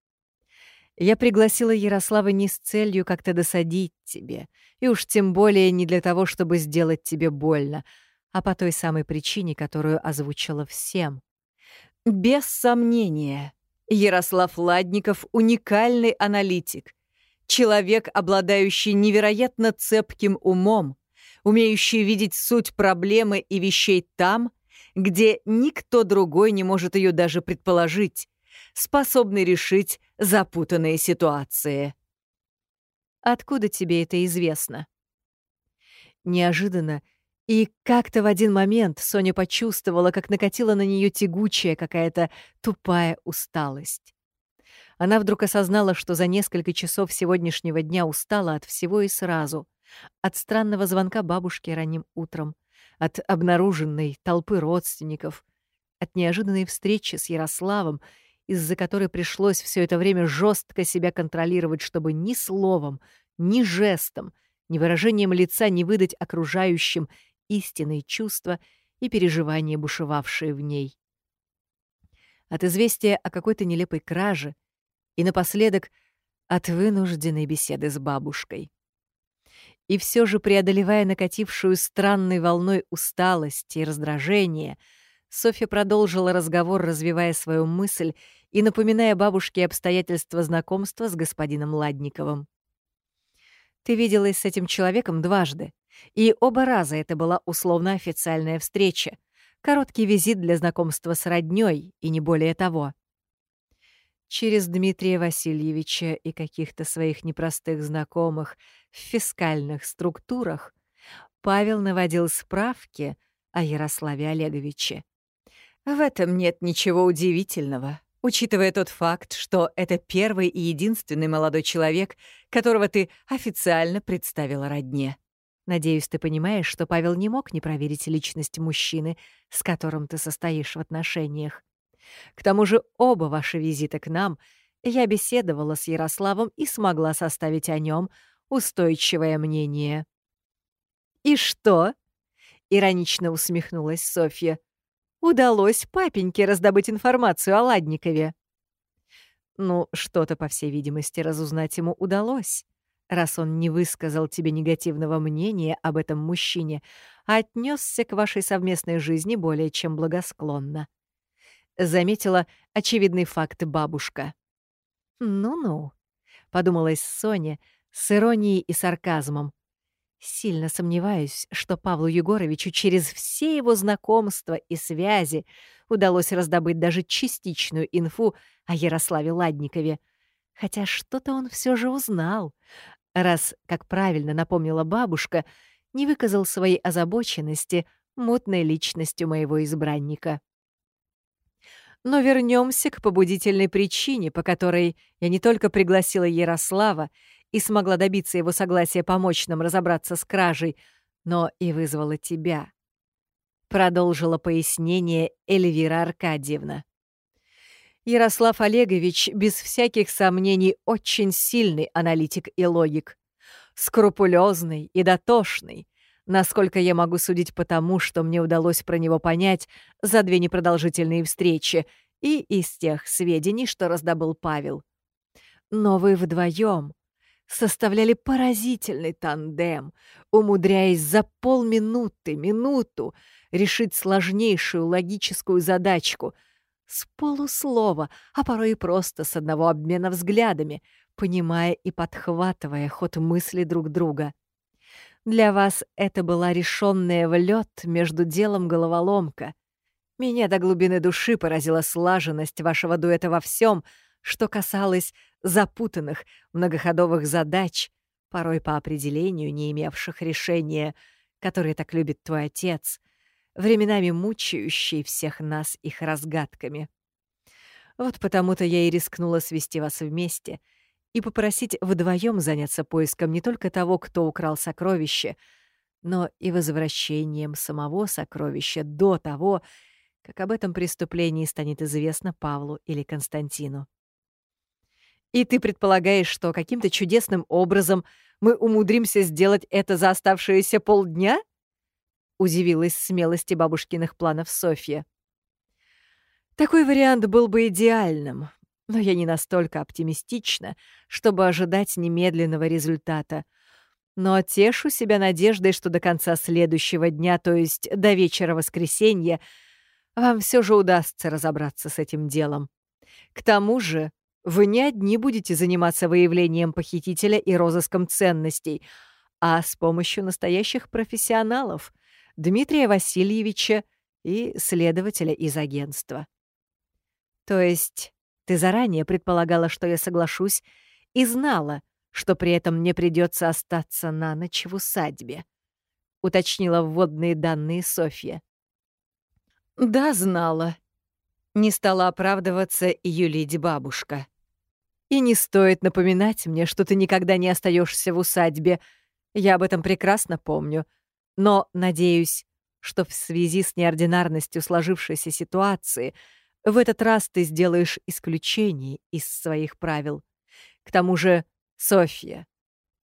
Я пригласила Ярослава не с целью как-то досадить тебе, и уж тем более не для того, чтобы сделать тебе больно, а по той самой причине, которую озвучила всем. Без сомнения, Ярослав Ладников — уникальный аналитик, человек, обладающий невероятно цепким умом, умеющий видеть суть проблемы и вещей там, где никто другой не может ее даже предположить, способный решить запутанные ситуации. Откуда тебе это известно? Неожиданно и как-то в один момент Соня почувствовала, как накатила на нее тягучая какая-то тупая усталость. Она вдруг осознала, что за несколько часов сегодняшнего дня устала от всего и сразу. От странного звонка бабушки ранним утром, от обнаруженной толпы родственников, от неожиданной встречи с Ярославом, из-за которой пришлось все это время жестко себя контролировать, чтобы ни словом, ни жестом, ни выражением лица не выдать окружающим истинные чувства и переживания, бушевавшие в ней. От известия о какой-то нелепой краже и напоследок от вынужденной беседы с бабушкой. И все же, преодолевая накатившую странной волной усталости и раздражения, Софья продолжила разговор, развивая свою мысль и напоминая бабушке обстоятельства знакомства с господином Ладниковым. «Ты виделась с этим человеком дважды. И оба раза это была условно-официальная встреча, короткий визит для знакомства с роднёй и не более того. Через Дмитрия Васильевича и каких-то своих непростых знакомых в фискальных структурах Павел наводил справки о Ярославе Олеговиче. В этом нет ничего удивительного, учитывая тот факт, что это первый и единственный молодой человек, которого ты официально представила родне. Надеюсь, ты понимаешь, что Павел не мог не проверить личность мужчины, с которым ты состоишь в отношениях. К тому же оба ваши визита к нам я беседовала с Ярославом и смогла составить о нем устойчивое мнение. «И что?» — иронично усмехнулась Софья. «Удалось папеньке раздобыть информацию о Ладникове». Ну, что-то, по всей видимости, разузнать ему удалось раз он не высказал тебе негативного мнения об этом мужчине, а отнесся к вашей совместной жизни более чем благосклонно. Заметила очевидный факт бабушка. «Ну-ну», — подумалась Соня с иронией и сарказмом. Сильно сомневаюсь, что Павлу Егоровичу через все его знакомства и связи удалось раздобыть даже частичную инфу о Ярославе Ладникове. Хотя что-то он все же узнал, раз, как правильно напомнила бабушка, не выказал своей озабоченности мутной личностью моего избранника. Но вернемся к побудительной причине, по которой я не только пригласила Ярослава и смогла добиться его согласия помочь нам разобраться с кражей, но и вызвала тебя. Продолжила пояснение Эльвира Аркадьевна. Ярослав Олегович, без всяких сомнений, очень сильный аналитик и логик. Скрупулезный и дотошный, насколько я могу судить по тому, что мне удалось про него понять за две непродолжительные встречи и из тех сведений, что раздобыл Павел. Но вы вдвоем составляли поразительный тандем, умудряясь за полминуты, минуту решить сложнейшую логическую задачку — с полуслова, а порой и просто с одного обмена взглядами, понимая и подхватывая ход мысли друг друга. Для вас это была решенная в лед между делом головоломка. Меня до глубины души поразила слаженность вашего дуэта во всем, что касалось запутанных многоходовых задач, порой по определению не имевших решения, которые так любит твой отец, временами мучающий всех нас их разгадками. Вот потому-то я и рискнула свести вас вместе и попросить вдвоем заняться поиском не только того, кто украл сокровище, но и возвращением самого сокровища до того, как об этом преступлении станет известно Павлу или Константину. И ты предполагаешь, что каким-то чудесным образом мы умудримся сделать это за оставшиеся полдня? Удивилась смелости бабушкиных планов Софья. Такой вариант был бы идеальным, но я не настолько оптимистична, чтобы ожидать немедленного результата. Но тешу себя надеждой, что до конца следующего дня, то есть до вечера воскресенья, вам все же удастся разобраться с этим делом. К тому же вы не одни будете заниматься выявлением похитителя и розыском ценностей, а с помощью настоящих профессионалов — Дмитрия Васильевича и следователя из агентства. То есть ты заранее предполагала, что я соглашусь, и знала, что при этом мне придется остаться на ночь в усадьбе, — уточнила вводные данные Софья. «Да, знала», — не стала оправдываться Юлиди бабушка. И не стоит напоминать мне, что ты никогда не остаешься в усадьбе. Я об этом прекрасно помню. Но надеюсь, что в связи с неординарностью сложившейся ситуации в этот раз ты сделаешь исключение из своих правил. К тому же, Софья,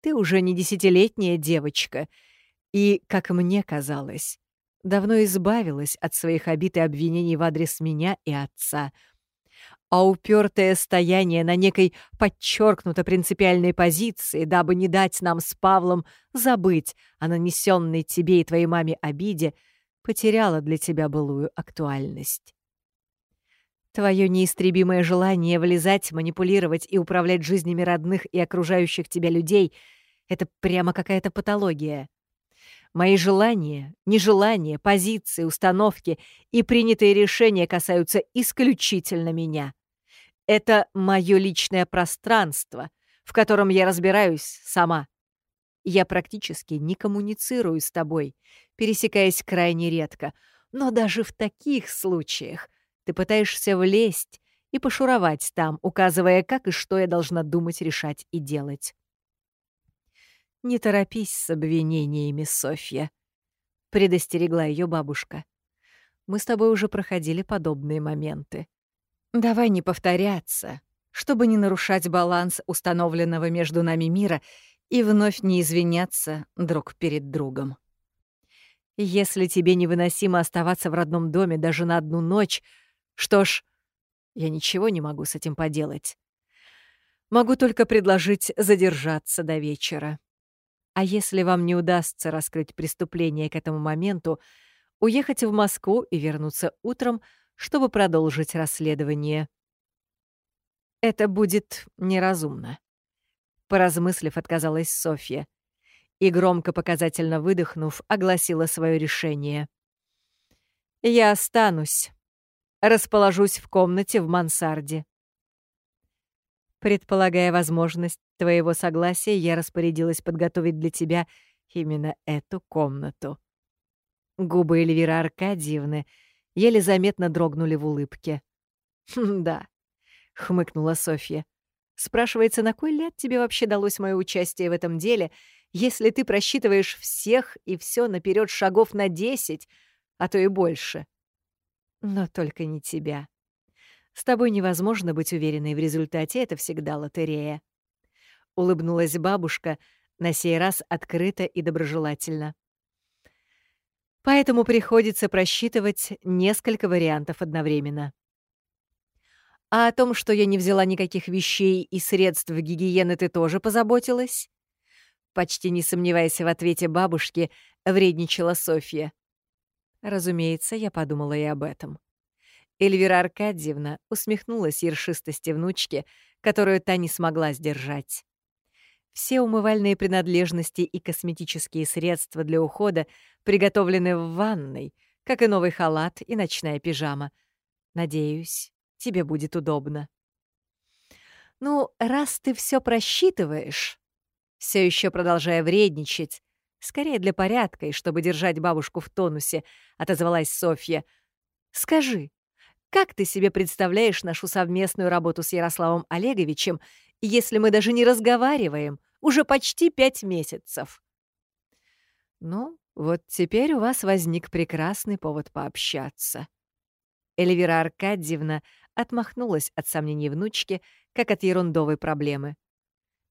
ты уже не десятилетняя девочка, и, как мне казалось, давно избавилась от своих обид и обвинений в адрес меня и отца — а упертое стояние на некой подчеркнуто принципиальной позиции, дабы не дать нам с Павлом забыть о нанесенной тебе и твоей маме обиде, потеряло для тебя былую актуальность. Твое неистребимое желание влезать, манипулировать и управлять жизнями родных и окружающих тебя людей — это прямо какая-то патология. Мои желания, нежелания, позиции, установки и принятые решения касаются исключительно меня. Это мое личное пространство, в котором я разбираюсь сама. Я практически не коммуницирую с тобой, пересекаясь крайне редко, но даже в таких случаях ты пытаешься влезть и пошуровать там, указывая, как и что я должна думать, решать и делать. «Не торопись с обвинениями, Софья», — предостерегла ее бабушка. «Мы с тобой уже проходили подобные моменты. Давай не повторяться, чтобы не нарушать баланс установленного между нами мира и вновь не извиняться друг перед другом. Если тебе невыносимо оставаться в родном доме даже на одну ночь, что ж, я ничего не могу с этим поделать. Могу только предложить задержаться до вечера. А если вам не удастся раскрыть преступление к этому моменту, уехать в Москву и вернуться утром — чтобы продолжить расследование. Это будет неразумно. Поразмыслив, отказалась Софья и, громко показательно выдохнув, огласила свое решение. «Я останусь. Расположусь в комнате в мансарде». Предполагая возможность твоего согласия, я распорядилась подготовить для тебя именно эту комнату. Губы Эльвира Аркадьевны — еле заметно дрогнули в улыбке. «Хм, «Да», — хмыкнула Софья. «Спрашивается, на кой ляд тебе вообще далось мое участие в этом деле, если ты просчитываешь всех и все наперед шагов на десять, а то и больше?» «Но только не тебя. С тобой невозможно быть уверенной в результате, это всегда лотерея». Улыбнулась бабушка, на сей раз открыто и доброжелательно поэтому приходится просчитывать несколько вариантов одновременно. А о том, что я не взяла никаких вещей и средств гигиены, ты тоже позаботилась? Почти не сомневаясь в ответе бабушки, вредничала Софья. Разумеется, я подумала и об этом. Эльвира Аркадьевна усмехнулась ершистости внучки, которую та не смогла сдержать. Все умывальные принадлежности и косметические средства для ухода приготовлены в ванной, как и новый халат и ночная пижама. Надеюсь, тебе будет удобно. «Ну, раз ты все просчитываешь...» Все еще продолжая вредничать, скорее для порядка и чтобы держать бабушку в тонусе, отозвалась Софья. «Скажи, как ты себе представляешь нашу совместную работу с Ярославом Олеговичем, если мы даже не разговариваем уже почти пять месяцев?» «Ну, вот теперь у вас возник прекрасный повод пообщаться». Эльвира Аркадьевна отмахнулась от сомнений внучки, как от ерундовой проблемы.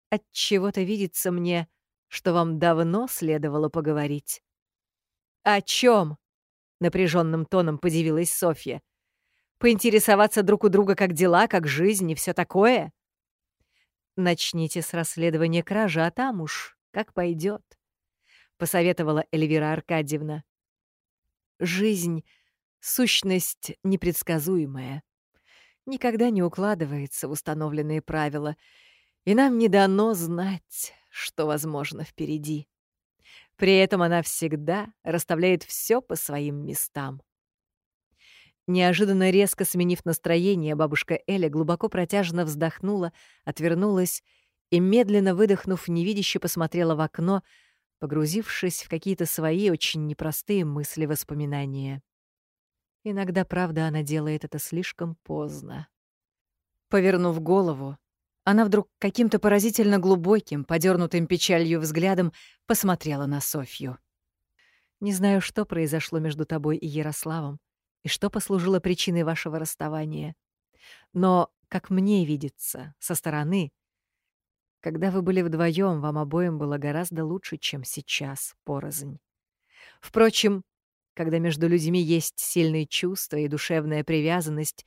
От чего то видится мне, что вам давно следовало поговорить». «О чем? напряженным тоном подивилась Софья. «Поинтересоваться друг у друга, как дела, как жизнь и все такое?» «Начните с расследования кражи, а там уж как пойдет посоветовала Эльвира Аркадьевна. Жизнь — сущность непредсказуемая. Никогда не укладывается в установленные правила, и нам не дано знать, что возможно впереди. При этом она всегда расставляет все по своим местам. Неожиданно резко сменив настроение, бабушка Эля глубоко протяжно вздохнула, отвернулась и, медленно выдохнув, невидяще посмотрела в окно, погрузившись в какие-то свои очень непростые мысли-воспоминания. Иногда, правда, она делает это слишком поздно. Повернув голову, она вдруг каким-то поразительно глубоким, подернутым печалью взглядом посмотрела на Софью. «Не знаю, что произошло между тобой и Ярославом, и что послужило причиной вашего расставания. Но, как мне видится, со стороны, когда вы были вдвоем, вам обоим было гораздо лучше, чем сейчас, порознь. Впрочем, когда между людьми есть сильные чувства и душевная привязанность,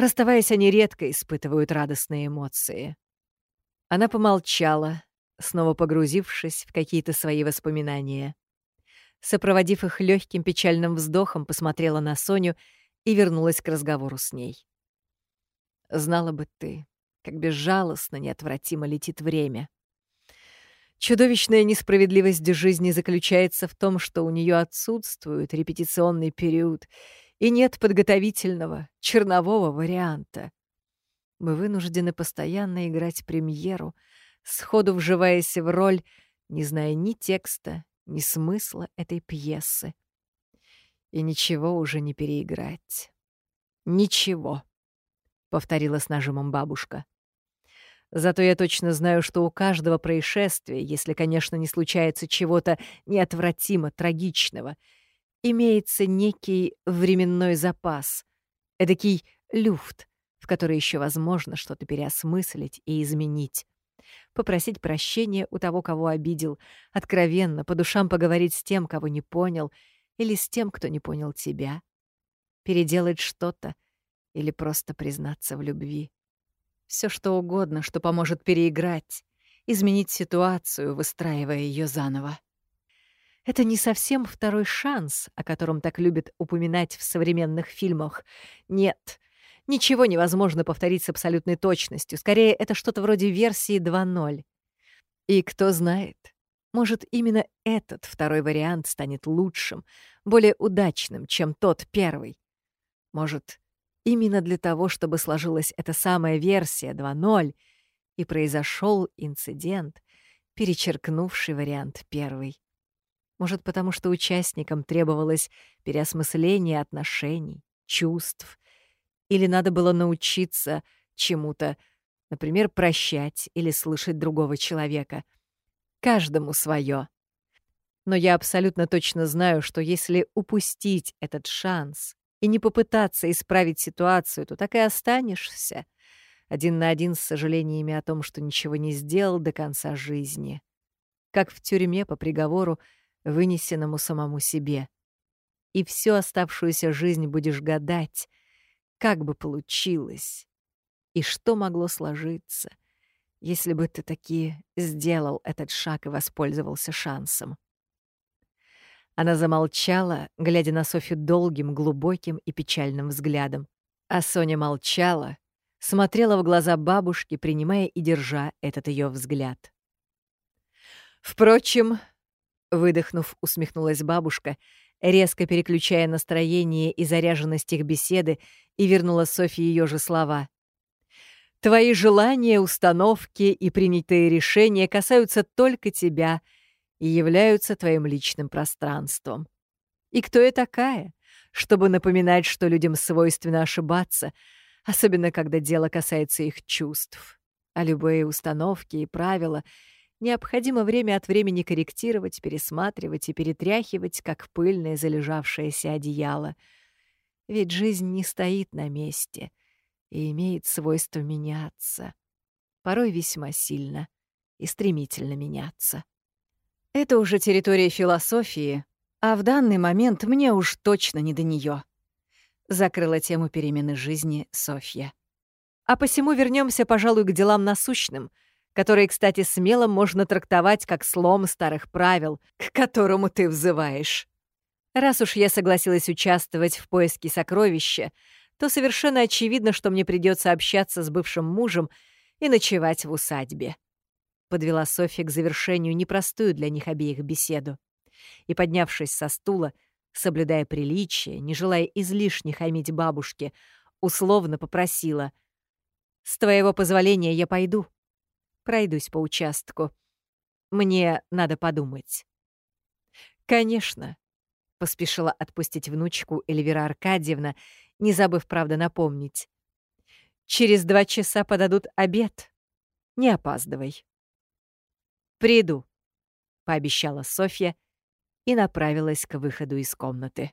расставаясь, они редко испытывают радостные эмоции. Она помолчала, снова погрузившись в какие-то свои воспоминания. Сопроводив их легким печальным вздохом, посмотрела на Соню и вернулась к разговору с ней. «Знала бы ты, как безжалостно, неотвратимо летит время. Чудовищная несправедливость жизни заключается в том, что у нее отсутствует репетиционный период и нет подготовительного, чернового варианта. Мы вынуждены постоянно играть премьеру, сходу вживаясь в роль, не зная ни текста, ни смысла этой пьесы. И ничего уже не переиграть. Ничего, — повторила с нажимом бабушка. Зато я точно знаю, что у каждого происшествия, если, конечно, не случается чего-то неотвратимо трагичного, имеется некий временной запас, эдакий люфт, в который еще возможно что-то переосмыслить и изменить. Попросить прощения у того, кого обидел, откровенно, по душам поговорить с тем, кого не понял, или с тем, кто не понял тебя. Переделать что-то или просто признаться в любви. Все что угодно, что поможет переиграть, изменить ситуацию, выстраивая ее заново. Это не совсем второй шанс, о котором так любят упоминать в современных фильмах. Нет, ничего невозможно повторить с абсолютной точностью. Скорее, это что-то вроде версии 2.0. И кто знает, может, именно этот второй вариант станет лучшим, более удачным, чем тот первый. Может, Именно для того, чтобы сложилась эта самая версия 2.0, и произошел инцидент, перечеркнувший вариант первый. Может, потому что участникам требовалось переосмысление отношений, чувств, или надо было научиться чему-то, например, прощать или слышать другого человека. Каждому свое. Но я абсолютно точно знаю, что если упустить этот шанс, и не попытаться исправить ситуацию, то так и останешься один на один с сожалениями о том, что ничего не сделал до конца жизни. Как в тюрьме по приговору, вынесенному самому себе. И всю оставшуюся жизнь будешь гадать, как бы получилось, и что могло сложиться, если бы ты таки сделал этот шаг и воспользовался шансом. Она замолчала, глядя на Софью долгим, глубоким и печальным взглядом. А Соня молчала, смотрела в глаза бабушки, принимая и держа этот ее взгляд. Впрочем, выдохнув, усмехнулась бабушка, резко переключая настроение и заряженность их беседы, и вернула Софье ее же слова. Твои желания, установки и принятые решения касаются только тебя и являются твоим личным пространством. И кто я такая, чтобы напоминать, что людям свойственно ошибаться, особенно когда дело касается их чувств, а любые установки и правила необходимо время от времени корректировать, пересматривать и перетряхивать, как пыльное залежавшееся одеяло. Ведь жизнь не стоит на месте и имеет свойство меняться, порой весьма сильно и стремительно меняться. Это уже территория философии, а в данный момент мне уж точно не до нее. Закрыла тему перемены жизни Софья. А посему вернемся, пожалуй, к делам насущным, которые, кстати, смело можно трактовать как слом старых правил, к которому ты взываешь. Раз уж я согласилась участвовать в поиске сокровища, то совершенно очевидно, что мне придется общаться с бывшим мужем и ночевать в усадьбе. Подвела Софья к завершению непростую для них обеих беседу. И, поднявшись со стула, соблюдая приличие, не желая излишне хамить бабушке, условно попросила. «С твоего позволения я пойду. Пройдусь по участку. Мне надо подумать». «Конечно», — поспешила отпустить внучку Эльвира Аркадьевна не забыв, правда, напомнить. «Через два часа подадут обед. Не опаздывай». «Приду», — пообещала Софья и направилась к выходу из комнаты.